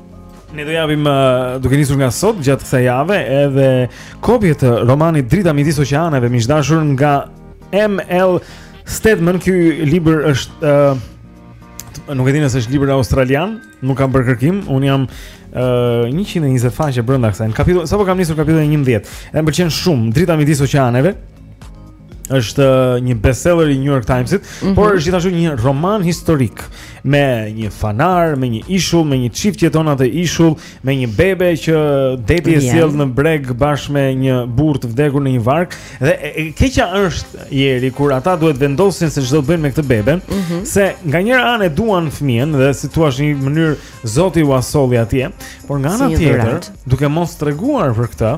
Speaker 2: Ne do japim uh, duke nisur nga sot gjatë kësaj jave edhe kopje të romanit Drita midis oqeaneve miq të dashur nga ML Stedman. Ky libër është uh, nuk e di nëse është libër australian, nuk kam bërë kërkim. Unë jam uh, 120 faqe brenda kësaj. Në kapitullin sapo kam nisur kapitullin 11. Edhe më pëlqen shumë Drita midis oqeaneve. është uh, një bestseller i New York Timesit,
Speaker 1: mm -hmm.
Speaker 2: por është gjithashtu një roman historik me një fanar, me një ishull, me një çift që jeton në atë ishull, me një bebe që deti e sjell në breg bashkë me një burrë të vdekur në një varkë dhe e keqja është njeri kur ata duhet të vendosin se ç'do të bëjnë me këtë beben,
Speaker 1: mm -hmm.
Speaker 2: se nga njëra anë e duan fëmijën dhe si thua në një mënyrë zoti ua solli atje, por nga ana tjetër, duke mos treguar për këtë,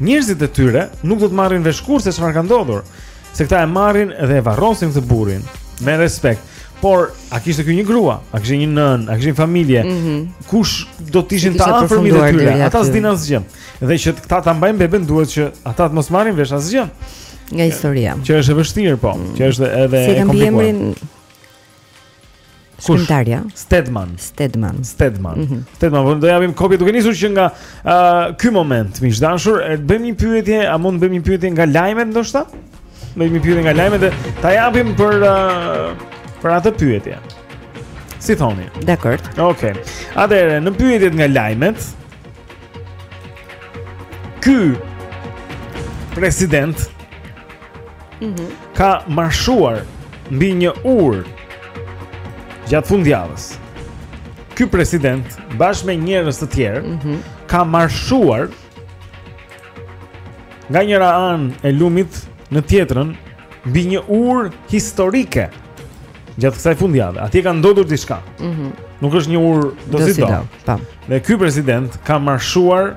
Speaker 2: njerëzit e tyre nuk do të marrin vesh kurrë se çfarë ka ndodhur, se këta e marrin dhe e varrosin këtë burrin me respekt. Por a kishte ky një grua, a kishte një nënë, a kishte një familje? Mm -hmm. Kush do të ishin të afërmit e tyre? Ata s'din asgjë. Dhe që këta ta mbajnë beben duhet që ata të mos marrin vesh asgjë.
Speaker 1: Nga historia.
Speaker 2: Që është e vështirë po, mm. që është edhe e
Speaker 1: komplikuar. Si
Speaker 2: kanë
Speaker 1: emrin Shkrimtarja.
Speaker 2: Stedman.
Speaker 1: Stedman.
Speaker 2: Stedman.
Speaker 1: Mm -hmm.
Speaker 2: Stedman, po do ta japim kopje duke nisur që nga uh, ky moment, miq të dashur, të bëjmë një pyetje, a mund të bëjmë një pyetje nga lajmet ndoshta? Në një pyetje nga lajmet dhe ta japim për uh, për atë pyetje. Si thoni?
Speaker 1: Dakor.
Speaker 2: Okej. Okay. Atëherë, në pyetjet nga lajmet, ky president
Speaker 1: mm -hmm.
Speaker 2: ka marshuar mbi një urë gjatë fundjavës. Ky president bashkë me njerëz të tjerë
Speaker 1: mm -hmm.
Speaker 2: ka marshuar nga njëra anë e lumit në tjetrën mbi një urë historike gjatë kësaj fundjave. Atje ka ndodhur diçka.
Speaker 1: Mhm.
Speaker 2: Mm Nuk është një urë
Speaker 1: dosido. Po.
Speaker 2: Dhe ky president ka marshuar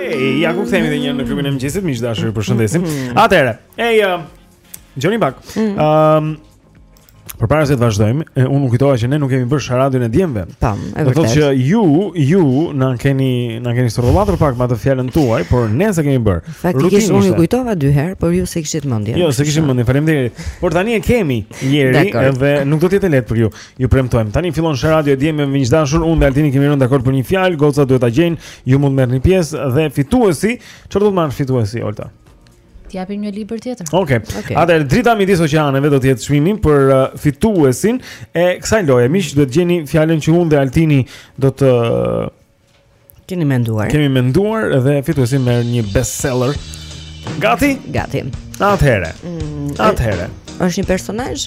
Speaker 2: Ej, ja ku jemi dhe një herë në klubin e mëngjesit, miq të dashur ju përshëndesim mm. Atëherë, ej, uh, Gjoni Bak mm. um, Përpara se të vazhdojmë, unë u kujtova që ne nuk kemi bërë sharadën e djemve
Speaker 1: Tamam, e vërtetë
Speaker 2: Do thotë që ju, ju, na keni, na keni trullosur pak me atë fjalën tuaj, por ne s'e kemi bërë
Speaker 1: Faktikisht, unë ju kujtova dy herë, por ju s'e kishit mendjen
Speaker 2: Jo, s'e kishim mendjen, faleminderit Por tani e kemi
Speaker 1: një
Speaker 2: dhe nuk do të jetë e lehtë për ju Ju premtojmë, tani fillon sharada e djemve miq unë dhe Altini kemi rënë dakord për një fjalë, gocat duhet ta gjejnë Ju mund të merrni pjesë dhe fituesi, çfarë do të marrë fituesi Olta?
Speaker 9: T'i japim një libër tjetër.
Speaker 2: Okej. Okay. Okay. Atëherë drita midis oqeaneve do të jetë çmimi për uh, fituesin e kësaj loje. Miq duhet të gjeni fjalën që unë dhe Altini do të uh,
Speaker 1: keni menduar.
Speaker 2: Kemi menduar dhe fituesi merr një bestseller. Gati?
Speaker 1: Gati.
Speaker 2: Atëherë.
Speaker 1: Mm,
Speaker 2: Atëherë.
Speaker 1: Është një personazh?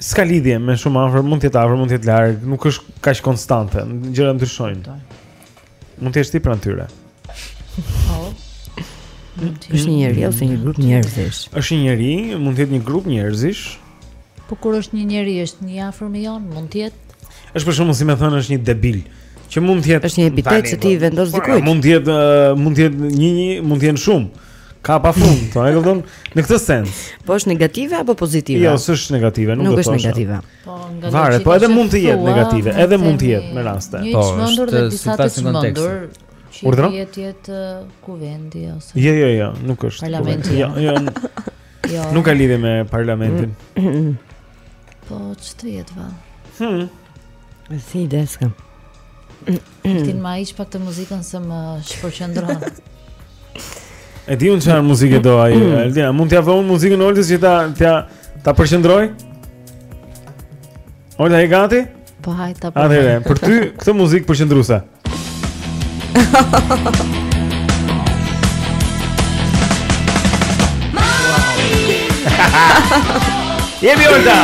Speaker 2: S'ka lidhje me shumë afër, mund të jetë afër, mund të jetë larg, nuk është kaq konstante, gjërat ndryshojnë. Mund të jesh ti pranë tyre.
Speaker 9: Po.
Speaker 1: Është një njeri ose një grup njerëzish.
Speaker 2: Është një njeri, mund të jetë një grup njerëzish.
Speaker 9: Po kur është një njeri, është një i afërmi jonë, mund të jetë.
Speaker 2: Është për shkakun si më thënë është një debil që mund të jetë.
Speaker 1: Është një epitet që t'i po, vendos dikujt.
Speaker 2: Mund të jetë mund të jetë një një, mund të jenë shumë. Ka pafund, po e kupton? Në këtë sens.
Speaker 1: Po është negative apo pozitive?
Speaker 2: Jo, s'është negative, nuk,
Speaker 1: nuk është negative.
Speaker 9: Po, nga
Speaker 2: Varet, po edhe mund të jetë negative, edhe mund të jetë me raste.
Speaker 10: Po, është
Speaker 9: dhe disa të çmendur.
Speaker 2: Urdhëro?
Speaker 9: Të jetë jetë kuvendi ose.
Speaker 2: Jo, jo, jo, nuk është.
Speaker 9: Parlamenti.
Speaker 2: Jo,
Speaker 9: jo.
Speaker 2: Jo. Nuk ka lidhje me parlamentin.
Speaker 9: Po, ç'të jetë vallë?
Speaker 2: Hm.
Speaker 1: Si deska.
Speaker 9: Altin ma hiq pak ti muzikën se më shpërqendron.
Speaker 2: E di unë çfarë muzikë do ai. Mm. Altin, mund t'ia vëmë muzikën Oltës që ta ta ta përqendroj? Olta e gati?
Speaker 9: Po hajt ta.
Speaker 2: Atëre, për ty këtë muzikë përqendruese. Jemi Olta.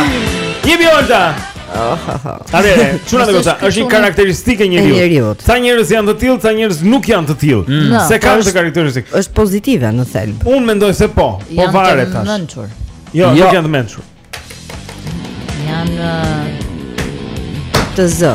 Speaker 2: Jemi Olta. Atëre, çuna dhe goca, është një karakteristikë e njeriu. Ca njerëz janë të tillë, ca njerëz nuk janë të tillë.
Speaker 1: Mm.
Speaker 2: S'e kanë si karakteristikë.
Speaker 1: Është pozitive në thelb.
Speaker 2: Unë mendoj se po, po varet tash.
Speaker 9: Janë të mençur.
Speaker 2: Jo,
Speaker 10: jo,
Speaker 2: janë të mençur.
Speaker 9: Janë uh,
Speaker 1: të zë.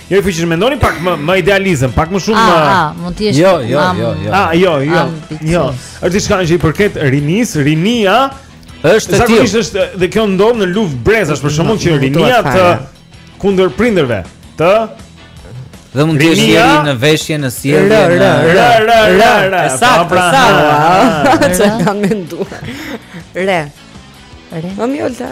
Speaker 2: Jo,
Speaker 9: i
Speaker 2: fuqishëm mendoni pak më me idealizëm, pak më shumë.
Speaker 9: Ah,
Speaker 2: ah,
Speaker 9: ah mund të jesh.
Speaker 10: Jo, jo, jo, jo.
Speaker 2: Ah, jo, jo. Jo. Është diçka që i përket rinisë, rinia
Speaker 10: është e tillë.
Speaker 2: Zakonisht është dhe kjo ndodh në luftë brezash, për shembull që rinia
Speaker 1: del
Speaker 2: kundër prindërve, të
Speaker 10: dhe mund të jesh
Speaker 2: i
Speaker 10: ri në veshje në sjellje.
Speaker 2: Ra ra ra ra
Speaker 1: ra. ra.
Speaker 2: Sa pra sa.
Speaker 1: Çfarë kam menduar? Re.
Speaker 9: Re. Mami
Speaker 2: Olta.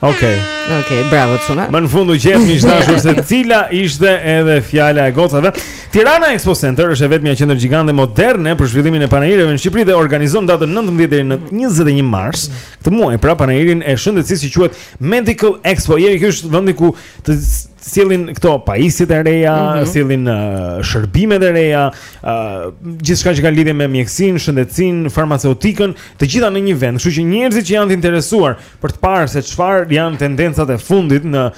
Speaker 1: Okej. Okay.
Speaker 2: Okej,
Speaker 1: okay, bravo çuna.
Speaker 2: Më në fund u gjet miq të dashur se cila ishte edhe fjala e gocave. Tirana Expo Center është e vetmja qendër gjigante moderne për zhvillimin e panaireve në Shqipëri dhe organizon datën 19 deri në 21 mars këtë muaj, pra panairin e shëndetësisë që quhet Medical Expo. Eri ky është vendi ku të sjellin këto pajisjet e reja, mm -hmm. sjellin uh, shërbimet e reja, uh, gjithçka që ka lidhje me mjekësinë, shëndetësinë, farmaceutikën, të gjitha në një vend. Kështu që njerëzit që janë të interesuar për të parë se çfarë janë tendencat e fundit në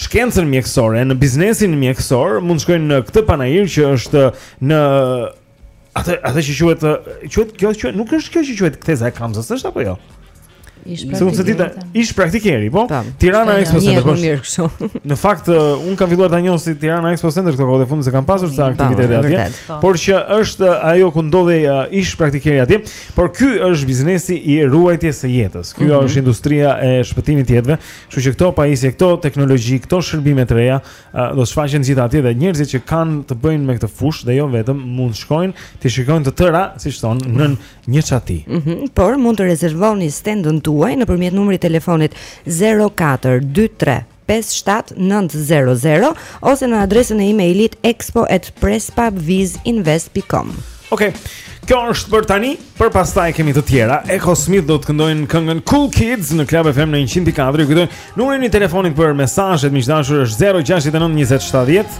Speaker 2: shkencën mjekësore, në biznesin mjekësor, mund të shkojnë në këtë panair që është në atë atë që quhet quhet kjo që nuk është kjo që quhet kthesa e Kamzës, është apo jo?
Speaker 9: Ish
Speaker 2: praktikeri. Ish praktikeri, po. Tirana Expo Center po.
Speaker 1: Mirë kështu.
Speaker 2: Në fakt un kam filluar ta njoh si Tirana Expo Center këto kohët e fundit se kam pasur ca aktivitete atje,
Speaker 9: po.
Speaker 2: por që është ajo ku ndodhej ish praktikeri atje. Por ky është biznesi i ruajtjes së jetës. Kjo
Speaker 1: mm -hmm.
Speaker 2: është industria e shpëtimit të jetëve, kështu që këto pajisje, këto teknologji, këto shërbime të reja uh, do të shfaqen gjitha atje dhe njerëzit që kanë të bëjnë me këtë fushë dhe jo vetëm mund të shkojnë t'i shikojnë të tëra, siç thonë, mm -hmm. nën një çati.
Speaker 1: Mm -hmm. Por mund të rezervoni stendën tuaj nëpërmjet numrit të telefonit 0423 pesë shtatë nëntë zero zero ose në adresën e emailit expo@prespabvizinvest.com.
Speaker 2: Okej. Okay. Kjo është për tani, për pastaj kemi të tjera. Echosmith do të këndojnë këngën Cool Kids në Club FM në 104. Ju kujtoj, numri i telefonit për mesazhet miq të dashur është 069 2070.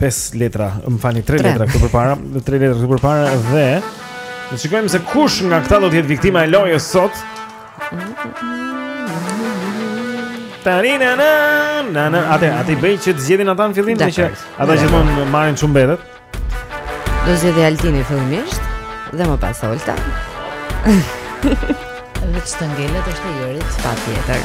Speaker 2: pesë letra, më falni,
Speaker 1: tre
Speaker 2: letra këtu përpara, në tre letra këtu përpara dhe do të shikojmë se kush nga këta do të jetë viktima e lojës sot. Tarina na na na atë atë bëj që të zgjedhin ata në fillim
Speaker 1: meqë
Speaker 2: ata gjithmonë marrin çfarë mbetet.
Speaker 1: Do zgjedhë Altini fillimisht dhe më pas Olta.
Speaker 9: Vetë ç'të ngelet është e Jerit,
Speaker 1: patjetër.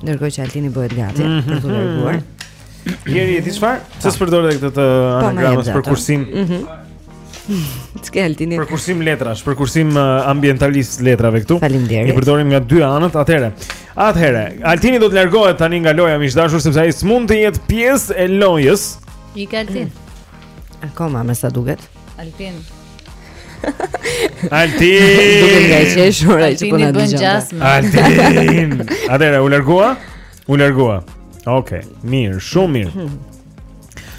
Speaker 1: Ndërkohë që Altini bëhet gati
Speaker 2: mm -hmm.
Speaker 1: për t'u larguar.
Speaker 2: Jeri, ti çfarë? Pse s'e përdor këtë të
Speaker 1: po,
Speaker 2: anagramës për kursim?
Speaker 1: Mhm. Mm Çka Altini?
Speaker 2: Për kursim letrash, për kursim uh, ambientalist letrave këtu.
Speaker 1: Faleminderit.
Speaker 2: I përdorim nga dy anët atëherë. Atëherë, Altini do të largohet tani nga loja miq të dashur sepse ai s'mund të jetë pjesë e lojës.
Speaker 9: Ik Altin.
Speaker 1: Akoma, me sa duket.
Speaker 9: Altin.
Speaker 2: Altin.
Speaker 1: Duket nga e qeshura që po na dëgjon.
Speaker 2: Altin. Atëherë u largua? U largua. Okej, okay, mirë, shumë mirë. Hmm.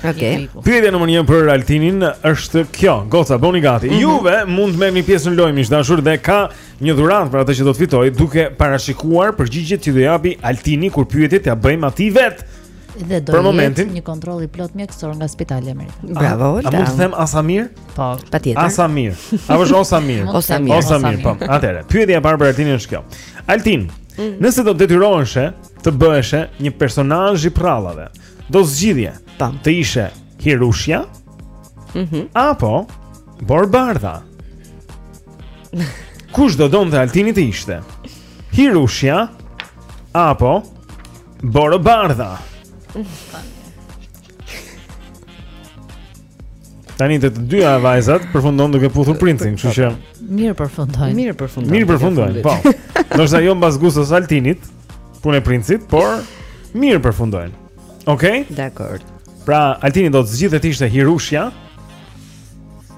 Speaker 1: Okej. Okay.
Speaker 2: Pyetja nr. 1 për Altinin është kjo. Goca, bëhuni gati.
Speaker 1: Mm -hmm.
Speaker 2: Juve mund të merrni pjesë në lojë miq të dashur dhe ka një dhuratë për atë që do të fitojë duke parashikuar përgjigjet që do japi Altini kur pyetjet t'ia bëjmë atij vetë.
Speaker 9: Dhe do
Speaker 2: të
Speaker 9: jetë një kontroll i plotë mjekësor nga Spitali Amerikan.
Speaker 1: Bravo.
Speaker 2: A mund të them ah sa mirë?
Speaker 9: Po,
Speaker 1: patjetër.
Speaker 2: Ah sa mirë. Apo është o
Speaker 9: sa mirë? O
Speaker 1: sa
Speaker 2: mirë. O sa mirë, po. Atëherë, pyetja e parë për Altinin është kjo. Altin,
Speaker 1: mm.
Speaker 2: nëse do detyroheshe të bëheshe një personazh i përrallave, do zgjidhje
Speaker 1: po.
Speaker 2: të ishe Hirushja?
Speaker 1: Mhm.
Speaker 2: Mm apo Borëbardha? Kush do donte Altini të ishte? Hirushja apo Borëbardha. Tani te të dyja vajzat përfundon duke puthur princin, kështu që
Speaker 9: mirë përfundojnë.
Speaker 1: Mirë përfundojnë.
Speaker 2: Mirë përfundojnë. Po. Ndoshta jo mbas gustos së Altinit, puna e princit, por mirë përfundojnë. Okej?
Speaker 1: Okay? Dakord.
Speaker 2: Pra Altini do të zgjidhte të ishte Hirushja.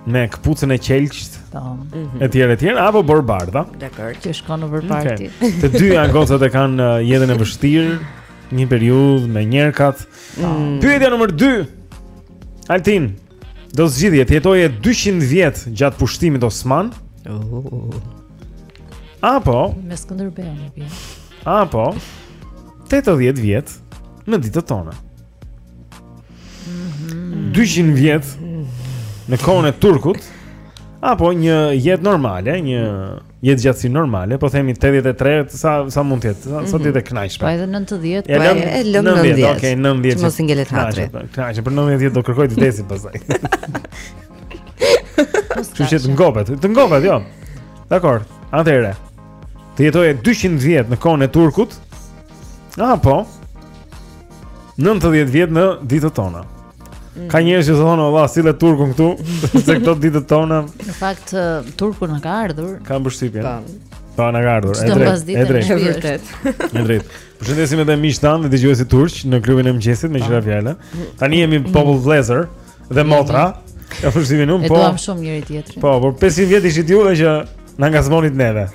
Speaker 2: me këpucën e qelqtë.
Speaker 9: Po. Mhm.
Speaker 2: Etj etj, apo Borëbardha.
Speaker 1: Dakord.
Speaker 9: Që shkon në parti.
Speaker 2: Okay. Të dyja gocat e kanë uh, jetën e vështirë, një periudhë me njerkat.
Speaker 1: Mm.
Speaker 2: Pyetja nr. 2. Altin, do zgjidhje të jetoje 200 vjet gjatë pushtimit osman?
Speaker 1: Oh.
Speaker 2: Apo
Speaker 9: me Skënderbeun e bie.
Speaker 2: Apo 80 vjet në ditët tona. 200 vjet në kohën e turkut apo një jetë normale, një jetë gjatësi normale, po themi 83 sa sa mund të jetë, sa, sa të jetë e kënaqshme.
Speaker 9: Po edhe 90, po
Speaker 1: e lëmë 90.
Speaker 2: Okej, 90.
Speaker 1: Mos t'i ngelet hatri.
Speaker 2: Kënaqe, për 90 vjet do kërkojë të vdesë pastaj. Kështu që të ngopet, të ngopet, jo. Dakord. Atëherë. Të jetoje 200 vjet në kohën e turkut, Ah, po. 90 vjet në ditët tona. Mm. Ka njerëz që thonë, "Valla, sille turkun këtu, se këto ditët tona."
Speaker 9: Në fakt, turku na ka ardhur.
Speaker 2: Ka mbështitje.
Speaker 1: Po.
Speaker 2: Po na ka ardhur.
Speaker 9: Është
Speaker 2: pas
Speaker 9: ditën
Speaker 2: e
Speaker 1: drejtë.
Speaker 9: Është
Speaker 1: vërtet.
Speaker 2: Është drejt. Përshëndesim edhe miqtë tanë dhe dëgjuesit turq në klubin e mëngjesit me këto fjalë. Tani jemi mm. popull vlezër dhe motra. Ja përshëndesim unë, po.
Speaker 9: E duam shumë njëri tjetrin.
Speaker 2: Po, por 500 vjet ishit ju dhe që na ngacmonit neve.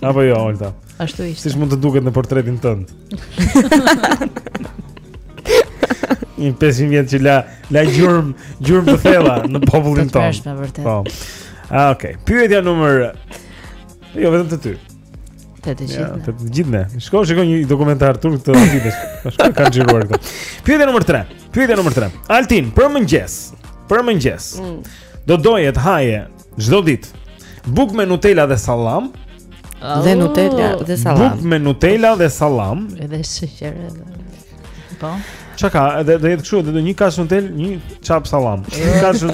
Speaker 2: Apo jo, Olta.
Speaker 9: Ashtu ishte.
Speaker 2: Siç mund të duket në portretin tënd. Një 500 vjet që la la gjurm, gjurm të thella në popullin tonë.
Speaker 9: Është e vërtet.
Speaker 2: Po. Ah, okay. Pyetja numër Jo, vetëm te ty.
Speaker 9: Te të gjithë.
Speaker 2: Ja,
Speaker 9: te
Speaker 2: të gjithë ne. Shko shikoj një dokumentar turk të ditës. Shko ka xhiruar këtu. Pyetja numër 3. Pyetja numër 3. Altin, për mëngjes. Për mëngjes. Mm. Do doje të haje Çdo ditë. Buk me Nutella dhe sallam. Oh.
Speaker 1: Dhe Nutella dhe sallam.
Speaker 2: Buk me Nutella dhe sallam.
Speaker 9: Edhe sheqer edhe. Po.
Speaker 2: Çka ka? Edhe do jetë kështu, do një kash Nutella, një çap sallam. Një kash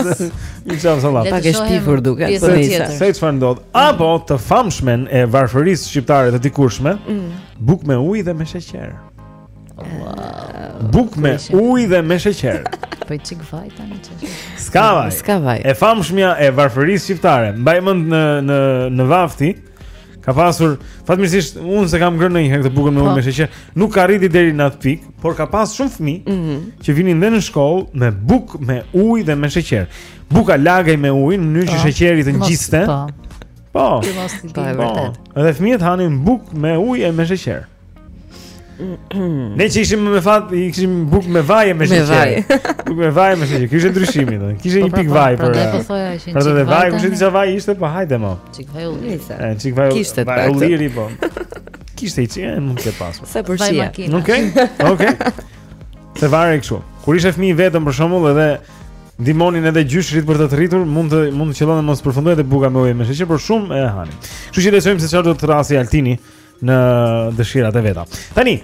Speaker 2: një çap sallam.
Speaker 1: Pak e shpifur duket. Po
Speaker 9: tjetër.
Speaker 2: Se çfarë ndodh? Apo të famshmen e varfërisë shqiptare të dikurshme. Mm. Buk me ujë dhe me sheqer. Wow. Buk me uj dhe me sheqer.
Speaker 9: Po i çik vaj tani qesh.
Speaker 2: S'ka vaj.
Speaker 16: S'ka vaj.
Speaker 2: E famshmja e varfërisë shqiptare. Mbaj mend në në në vakti. Ka pasur, fatmirësisht, unë s'e kam ngrënë një herë këtë bukën me uj
Speaker 16: po.
Speaker 2: me sheqer, nuk ka arritur deri në atë pikë, por ka pas shumë fëmijë
Speaker 16: mm -hmm.
Speaker 2: që vinin dhe në shkollë me bukë me ujë dhe me sheqer. Buka lagej me ujë në mënyrë që
Speaker 9: po.
Speaker 2: sheqeri të ngjiste.
Speaker 9: Po.
Speaker 2: Po.
Speaker 16: Po, e po. vërtet.
Speaker 2: Edhe fëmijët hanin bukë me ujë e me sheqer. Ne që ishim me fat, kishim buk me vaj e me sheqer.
Speaker 16: Me vaj.
Speaker 2: Buk me vaj e me sheqer. Kishte ndryshim, do. Kishte një po,
Speaker 9: pra,
Speaker 2: pikë
Speaker 9: po,
Speaker 2: vaji
Speaker 9: pra,
Speaker 2: për.
Speaker 9: Po thoja që ishte.
Speaker 2: Pra vaj, kush e di ç'vaj ishte, po hajde mo.
Speaker 9: Çik vaj ulliri.
Speaker 2: Ë, çik vaj.
Speaker 16: Kishte
Speaker 2: vaj ulliri po. Kishte i çik, mund të pasur.
Speaker 16: Sa për
Speaker 9: shije.
Speaker 2: Okej. Okej. Se varej kështu. Kur ishe fëmijë vetëm për shembull edhe ndihmonin edhe gjyshrit për të të rritur mund të mund të qëllonte të mos përfundoje te buka me ujë me sheqer, por shumë e hanin. Kështu që dëgjojmë se çfarë do të thërrasë Altini. në dëshirat e veta. Tani.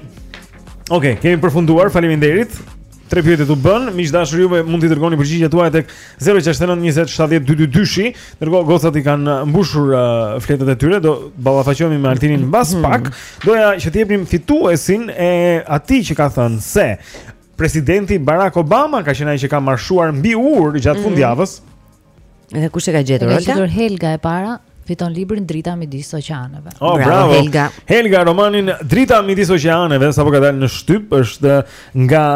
Speaker 2: Okej, okay, kemi përfunduar. Faleminderit. Tre pyetjet u bën, miq të dashur juve mund t'i dërgoni përgjigjet tuaja tek 069 20 70 222. Ndërkohë gocat i kanë mbushur uh, fletët e tyre, do ballafaqohemi me Altinin mbas mm. pak. Doja që të jepnim fituesin e atij që ka thënë se presidenti Barack Obama ka qenë ai që ka marshuar mbi urë gjatë mm. fundjavës.
Speaker 16: Edhe kush e ka gjetur
Speaker 9: Olga?
Speaker 16: E ka
Speaker 9: gjetur Helga e para, fiton librin Drita midis oqeaneve.
Speaker 2: Oh,
Speaker 16: bravo,
Speaker 2: bravo
Speaker 16: Helga.
Speaker 2: Helga romanin Drita midis oqeaneve, sapo ka dalë në shtyp, është nga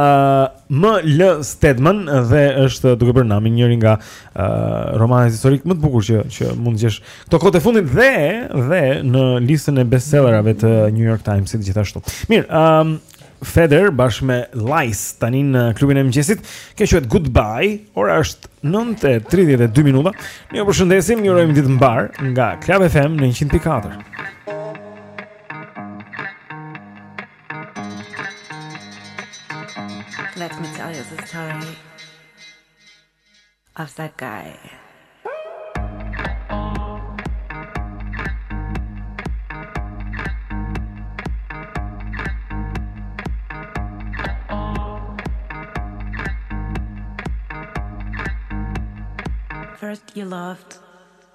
Speaker 2: M L Stedman dhe është duke bërë namin njëri nga uh, romanet historike më të bukura që që mund të gjesh. Këto kohët e fundit dhe dhe në listën e bestsellerave të New York Times-it gjithashtu. Mirë, ëm um, Feder bashkë me Lyse tani në klubin e mëngjesit. Kjo quhet Goodbye. Ora është 9:32 minuta. Ne ju përshëndesim, ju urojmë ditë të mbarë nga Club FM në 100.4.
Speaker 17: Let me tell you the story. of that guy. First you loved,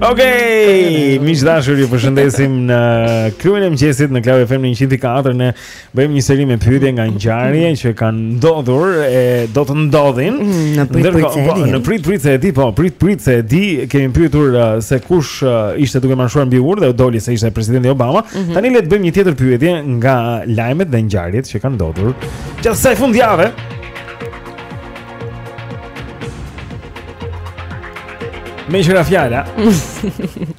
Speaker 2: Ok, miq të dashur, ju përshëndesim në klubin e mëngjesit në Club FM 104 ne bëjmë një seri me pyetje nga ngjarje që kanë ndodhur e do të ndodhin
Speaker 1: mm, në prit prit se
Speaker 2: po, në prit prit se e di, po, prit prit se e di, kemi pyetur uh, se kush uh, ishte duke marshuar mbi urë dhe doli se ishte presidenti Obama.
Speaker 1: Mm -hmm.
Speaker 2: Tani le të bëjmë një tjetër pyetje nga lajmet dhe ngjarjet që kanë ndodhur. Gjatë kësaj fundjave. Meqë ra fjala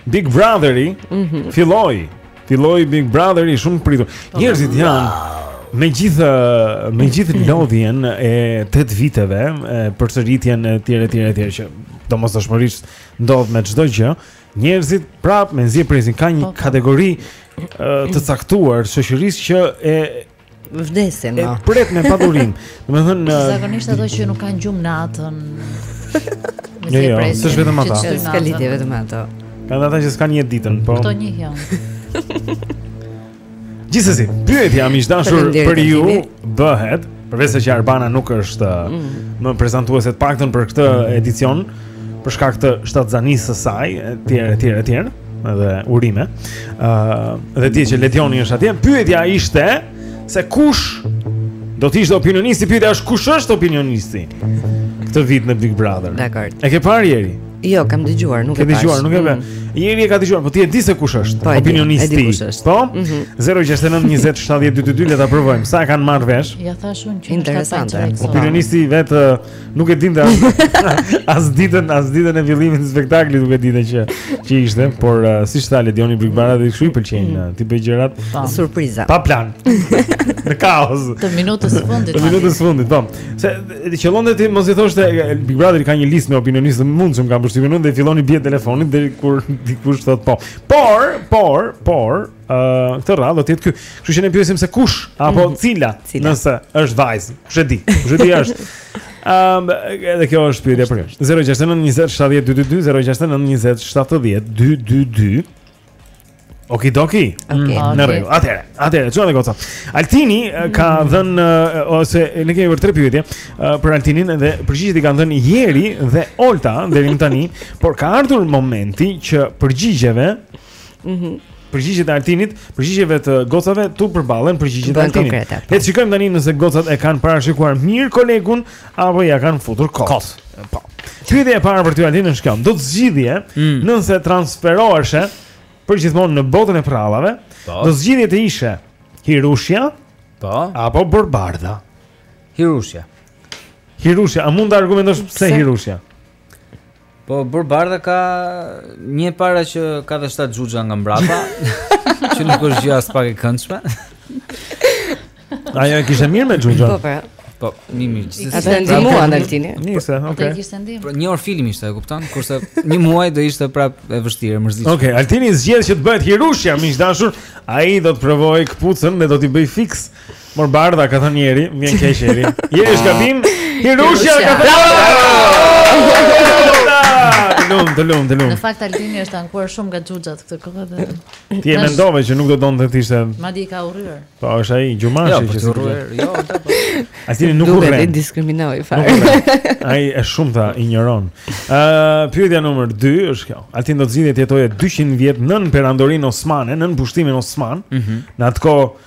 Speaker 2: Big Brotheri
Speaker 1: mhm.
Speaker 2: Filloi Filloi Big Brotheri i shumëpritur po, Njerëzit janë Me gjithë Me gjithë lodhjen e tetë viteve e, përsëritjen e tjerë e tjerë e tjerë Që domosdoshmërisht ndodh me çdo gjë Njerëzit prapë mezi presin Ka një po, po. kategori e, Të caktuar shoqërisë që e
Speaker 1: vdesin.
Speaker 2: E pret me padurim. Domethënë
Speaker 9: zakonisht ato që nuk kanë gjumë natën.
Speaker 2: Jo, jo, s'është vetëm ata.
Speaker 1: S'ka lidhje vetëm ato.
Speaker 2: Ka ata që s'kanë jetë ditën, po.
Speaker 9: Kto një jo.
Speaker 2: Gjithsesi, pyetja miq të
Speaker 1: dashur
Speaker 2: për ju bëhet, përveç se që Arbana nuk është
Speaker 1: mm.
Speaker 2: më prezantuese të paktën për këtë edicion, për shkak të shtatzanisë së saj etj etj etj edhe urime ë uh, dhe dihet që Ledioni është atje pyetja ishte se kush do të ishte opinionisti pyetja është kush është opinionisti këtë vit në Big Brother
Speaker 1: dakor
Speaker 2: e ke parë Eri
Speaker 1: Jo, kam dëgjuar, nuk e pashë.
Speaker 2: Ke dëgjuar, nuk e pa.
Speaker 1: Mm.
Speaker 2: Eri e ka dëgjuar, po ti e di se kush është?
Speaker 1: Po,
Speaker 2: opinionisti.
Speaker 1: E di kush është.
Speaker 2: Po?
Speaker 1: Mm -hmm.
Speaker 2: 069 20 70 222 le ta provojmë. Sa e kanë marrë vesh?
Speaker 9: Ja thashë unë që është
Speaker 1: interesante.
Speaker 2: Opinionisti vetë Nuk e dinte as, as ditën, as ditën e fillimit të spektaklit nuk e dinte që që ishte, por uh, siç tha Ledioni Big Brotherit kështu i pëlqejnë mm. t'i bëjë gjërat pa
Speaker 9: po.
Speaker 1: surpriza.
Speaker 2: Pa plan. Në kaos.
Speaker 9: Të minutës së fundit.
Speaker 2: Të minutës së fundit, po. Se qëllonte të mos i thoshte Big Brotheri ka një listë me opinionistë të mundshëm kam përshtypjen unë dhe fillon i bie telefonit deri kur dikush thotë po. Por, por, por, uh, këtë radhë do të jetë ky. Kështu që ne pyesim se kush apo
Speaker 1: mm -hmm.
Speaker 2: cila,
Speaker 1: cila,
Speaker 2: nëse është vajzë. Kush e di? Kush e di është? Ëm, um, edhe kjo është pyetja për këtë. 069 20 70 222 069 20 70 222. Oki
Speaker 1: doki. Okay.
Speaker 2: Mm, në rregull. Atëherë, atëherë, çuna e goca. Altini eh, ka mm -hmm. dhënë eh, ose ne kemi vërtet pyetje eh, për Altinin dhe përgjigjet i kanë dhënë Jeri dhe Olta deri më tani, por ka ardhur momenti që përgjigjeve
Speaker 1: Mhm.
Speaker 2: Mm përgjigjet e Altinit, përgjigjeve të gocave t'u përballen përgjigjet e Altinit.
Speaker 1: Le po.
Speaker 2: të shikojmë tani nëse gocat e kanë parashikuar mirë kolegun apo ia kanë futur kot. kot. Po. Pyetja e parë për ty Altin është kjo. Do të zgjidhje
Speaker 10: mm.
Speaker 2: nëse transferoheshe për gjithmonë në botën e përrallave,
Speaker 10: po.
Speaker 2: do zgjidhje të ishe Hirushja,
Speaker 10: po,
Speaker 2: apo Borëbardha.
Speaker 10: Hirushja.
Speaker 2: Hirushja, a mund të argumentosh pse Hirushja?
Speaker 10: Po Borëbardha ka një para që ka dhe shtatë xhuxha nga mbrapa, që nuk është gjë aspak e këndshme.
Speaker 2: Ajo e kishte mirë me xhuxha.
Speaker 1: Po pra.
Speaker 10: Po, një mirë që
Speaker 1: ata e ndihmuan Altini
Speaker 2: Nice,
Speaker 9: oke
Speaker 2: okay.
Speaker 9: Ata i ndihmë
Speaker 10: pra, Një orë film ishte, e kupton Kurse një muaj do ishte prapë e vështirë, mërzit Oke,
Speaker 2: okay, Altini zgjedh që të bëhet Hirushja, miq të dashur. Ai do të provojë këpucën dhe do t'i bëjë fiks Borëbardha ka thënë Jeri, më vjen keq Jeri. Jeri është gabim. Hirushja ka thënë. Lum, të lum, të lum.
Speaker 9: Në fakt Altini është ankuar shumë nga xhuxhat këtë kohë dhe.
Speaker 2: Ti e mendove që nuk do donte të ishte.
Speaker 9: Madje ka urryer.
Speaker 2: Po, është ai Gjumashi
Speaker 10: jo,
Speaker 2: që është
Speaker 10: urryer. Jo, po.
Speaker 2: Altini nuk urren.
Speaker 1: Nuk e
Speaker 2: diskriminon
Speaker 1: fare.
Speaker 2: Ai është shumë ta injoron. Ë, pyetja numër 2 është kjo. Altin, do të zgjidhje të jetoje 200 vjet nën perandorinë osmane, nën pushtimin osman.
Speaker 10: Mhm.
Speaker 2: Në atë kohë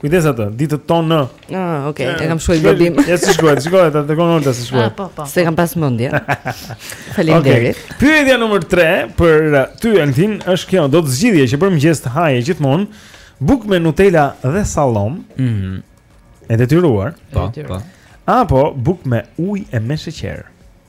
Speaker 2: Kujdes atë, ditët tona.
Speaker 1: Ah, okay, e kam shkruar gabim.
Speaker 2: Ja si shkruaj, shkruaj atë të konon të
Speaker 9: shkruaj.
Speaker 2: Ah,
Speaker 9: po, po.
Speaker 1: Se kam pas mendje. Faleminderit.
Speaker 2: Okay. Pyetja numër 3 për uh, ty Altin është kjo, do të zgjidhje që për mëngjes të haje gjithmonë bukë me Nutella dhe sallam.
Speaker 10: Mhm.
Speaker 2: Mm e detyruar.
Speaker 10: Po, po.
Speaker 2: Apo bukë me ujë e me sheqer.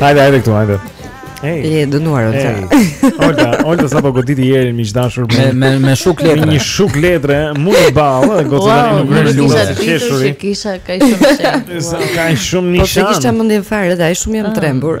Speaker 2: Hajde, hajde këtu, hajde. Ej.
Speaker 1: Je dënuar Olta.
Speaker 2: Olta, Olta sapo goditi Jerin miq të dashur
Speaker 10: me me me shuk letre.
Speaker 2: Me një shuk letre, mu në ballë,
Speaker 9: e
Speaker 2: goditi
Speaker 9: tani
Speaker 2: nuk
Speaker 9: vjen
Speaker 2: lule.
Speaker 9: Nuk
Speaker 2: kisha
Speaker 9: kishë, kisha kaq shumë shenjë.
Speaker 2: Sa kaq shumë nishan.
Speaker 1: Po s'e kisha mendin fare, ai shumë jam trembur.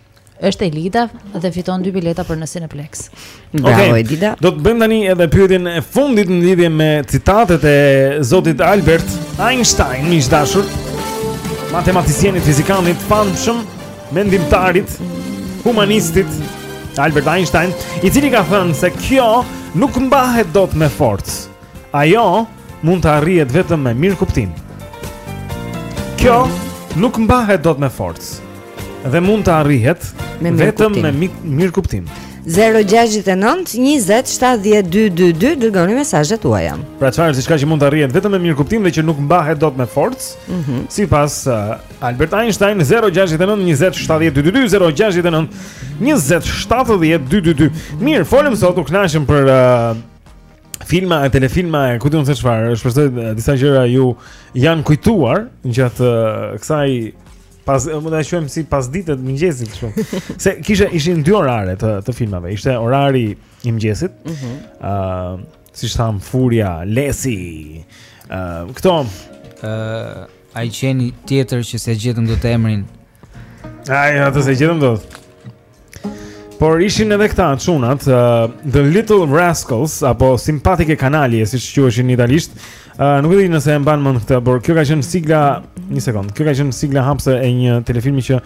Speaker 2: është
Speaker 9: Elida dhe fiton dy bileta për në Cineplex.
Speaker 1: Bravo
Speaker 2: okay.
Speaker 1: Elida.
Speaker 2: Do të bëjmë tani edhe pyetjen e fundit në lidhje me citatet e zotit Albert Einstein, miq të dashur, matematicianit, fizikanit të famshëm, mendimtarit, humanistit Albert Einstein, i cili ka thënë se kjo nuk mbahet dot me forcë. Ajo mund të arrihet vetëm me mirëkuptim. Kjo nuk mbahet dot me forcë dhe mund të arrihet vetëm me
Speaker 1: mirëkuptim. 0-6-9-27-12-2 Dërgoni mesazhet tuaja
Speaker 2: Pra çfarë, diçka që mund të arrihet vetëm me mirëkuptim Dhe që nuk mbahet dot me forcë
Speaker 1: mm -hmm.
Speaker 2: Sipas uh, Albert Einstein 0-6-9-27-12-2 0-6-9-27-12-2 Mirë, folëm sot u knashëm për uh, filma e telefilma e ku di unë se çfarë, shpresoj disa gjëra ju janë kujtuar gjatë kësaj pas mund ta quajmë si pasdite, mëngjesit kështu. Se kisha ishin dy orare të të filmave. Ishte orari i mëngjesit. Ëh,
Speaker 1: mm -hmm.
Speaker 2: uh, siç thamë Furia, Lesi. Ëh, uh, këto
Speaker 10: ëh uh, ai qeni tjetër që s'e gjetëm dot emrin.
Speaker 2: Ai atë s'e gjetëm dot. Por ishin edhe këta çunat, uh, The Little Rascals apo simpatiche canaglie, siç quheshin në italisht. Uh, nuk e di nëse e mban mend këtë, por kjo ka qenë sigla, një sekond. Kjo ka qenë sigla hapse e një telefilmi që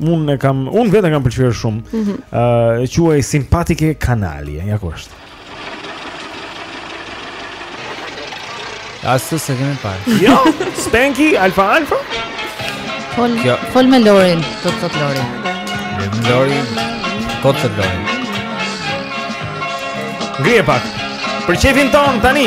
Speaker 2: unë e kam, unë vetë e kam pëlqyer shumë. Ëh,
Speaker 1: mm -hmm.
Speaker 2: uh, quhej Simpatiche Canaglie, ja ku është.
Speaker 10: Ashtu s'e kemi parë.
Speaker 2: Jo, Spanky, Alfalfa.
Speaker 9: Fol,
Speaker 10: jo.
Speaker 9: fol me Lorin, ta thotë Lori.
Speaker 10: Me Lorin, ta thotë Lori.
Speaker 2: Ngrije pak, për qejfin tonë tani.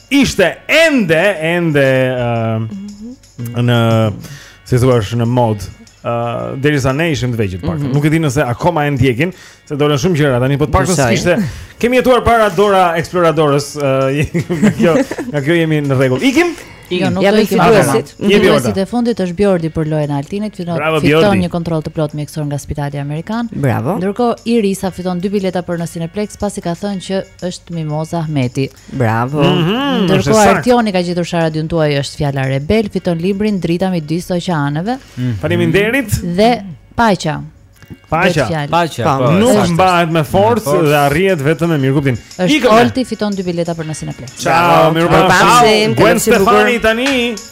Speaker 14: ishte ende ende uh, në si thua në modë uh, derisa ne ishim të vegjël pak.
Speaker 1: Mm -hmm.
Speaker 14: Nuk e di nëse akoma e ndjekin, se dolën shumë gjëra tani, po të paktën s'kishte. Kemi jetuar para Dora Exploradores, uh, kjo, nga kjo jemi në rregull. Ikim?
Speaker 9: Jo, nuk
Speaker 1: ja,
Speaker 9: do themi
Speaker 1: fituesit.
Speaker 14: Fituesi
Speaker 9: i fundit është Bjordi për lojën e Altinit, fiton,
Speaker 14: Bravo,
Speaker 9: fiton një kontroll të plotë mjekësor nga Spitali Amerikan.
Speaker 1: Bravo.
Speaker 9: Ndërkohë Irisa fiton dy bileta për në Cineplex pasi ka thënë që është Mimoza Ahmeti.
Speaker 1: Bravo.
Speaker 14: Mm -hmm,
Speaker 9: Ndërkohë Artioni ka gjetur sharadën tuaj është fjala rebel, fiton librin Drita midis oqeaneve. Mm.
Speaker 14: Faleminderit.
Speaker 9: Dhe paqja.
Speaker 14: Paqja.
Speaker 10: Paqja.
Speaker 9: Po,
Speaker 10: po,
Speaker 14: nuk mbahet me forcë dhe arrihet vetëm me mirëkuptim.
Speaker 9: Olti fiton dy bileta për në Cineplex.
Speaker 14: Ciao,
Speaker 1: mirupafshim.
Speaker 14: Gwen Stefani tani.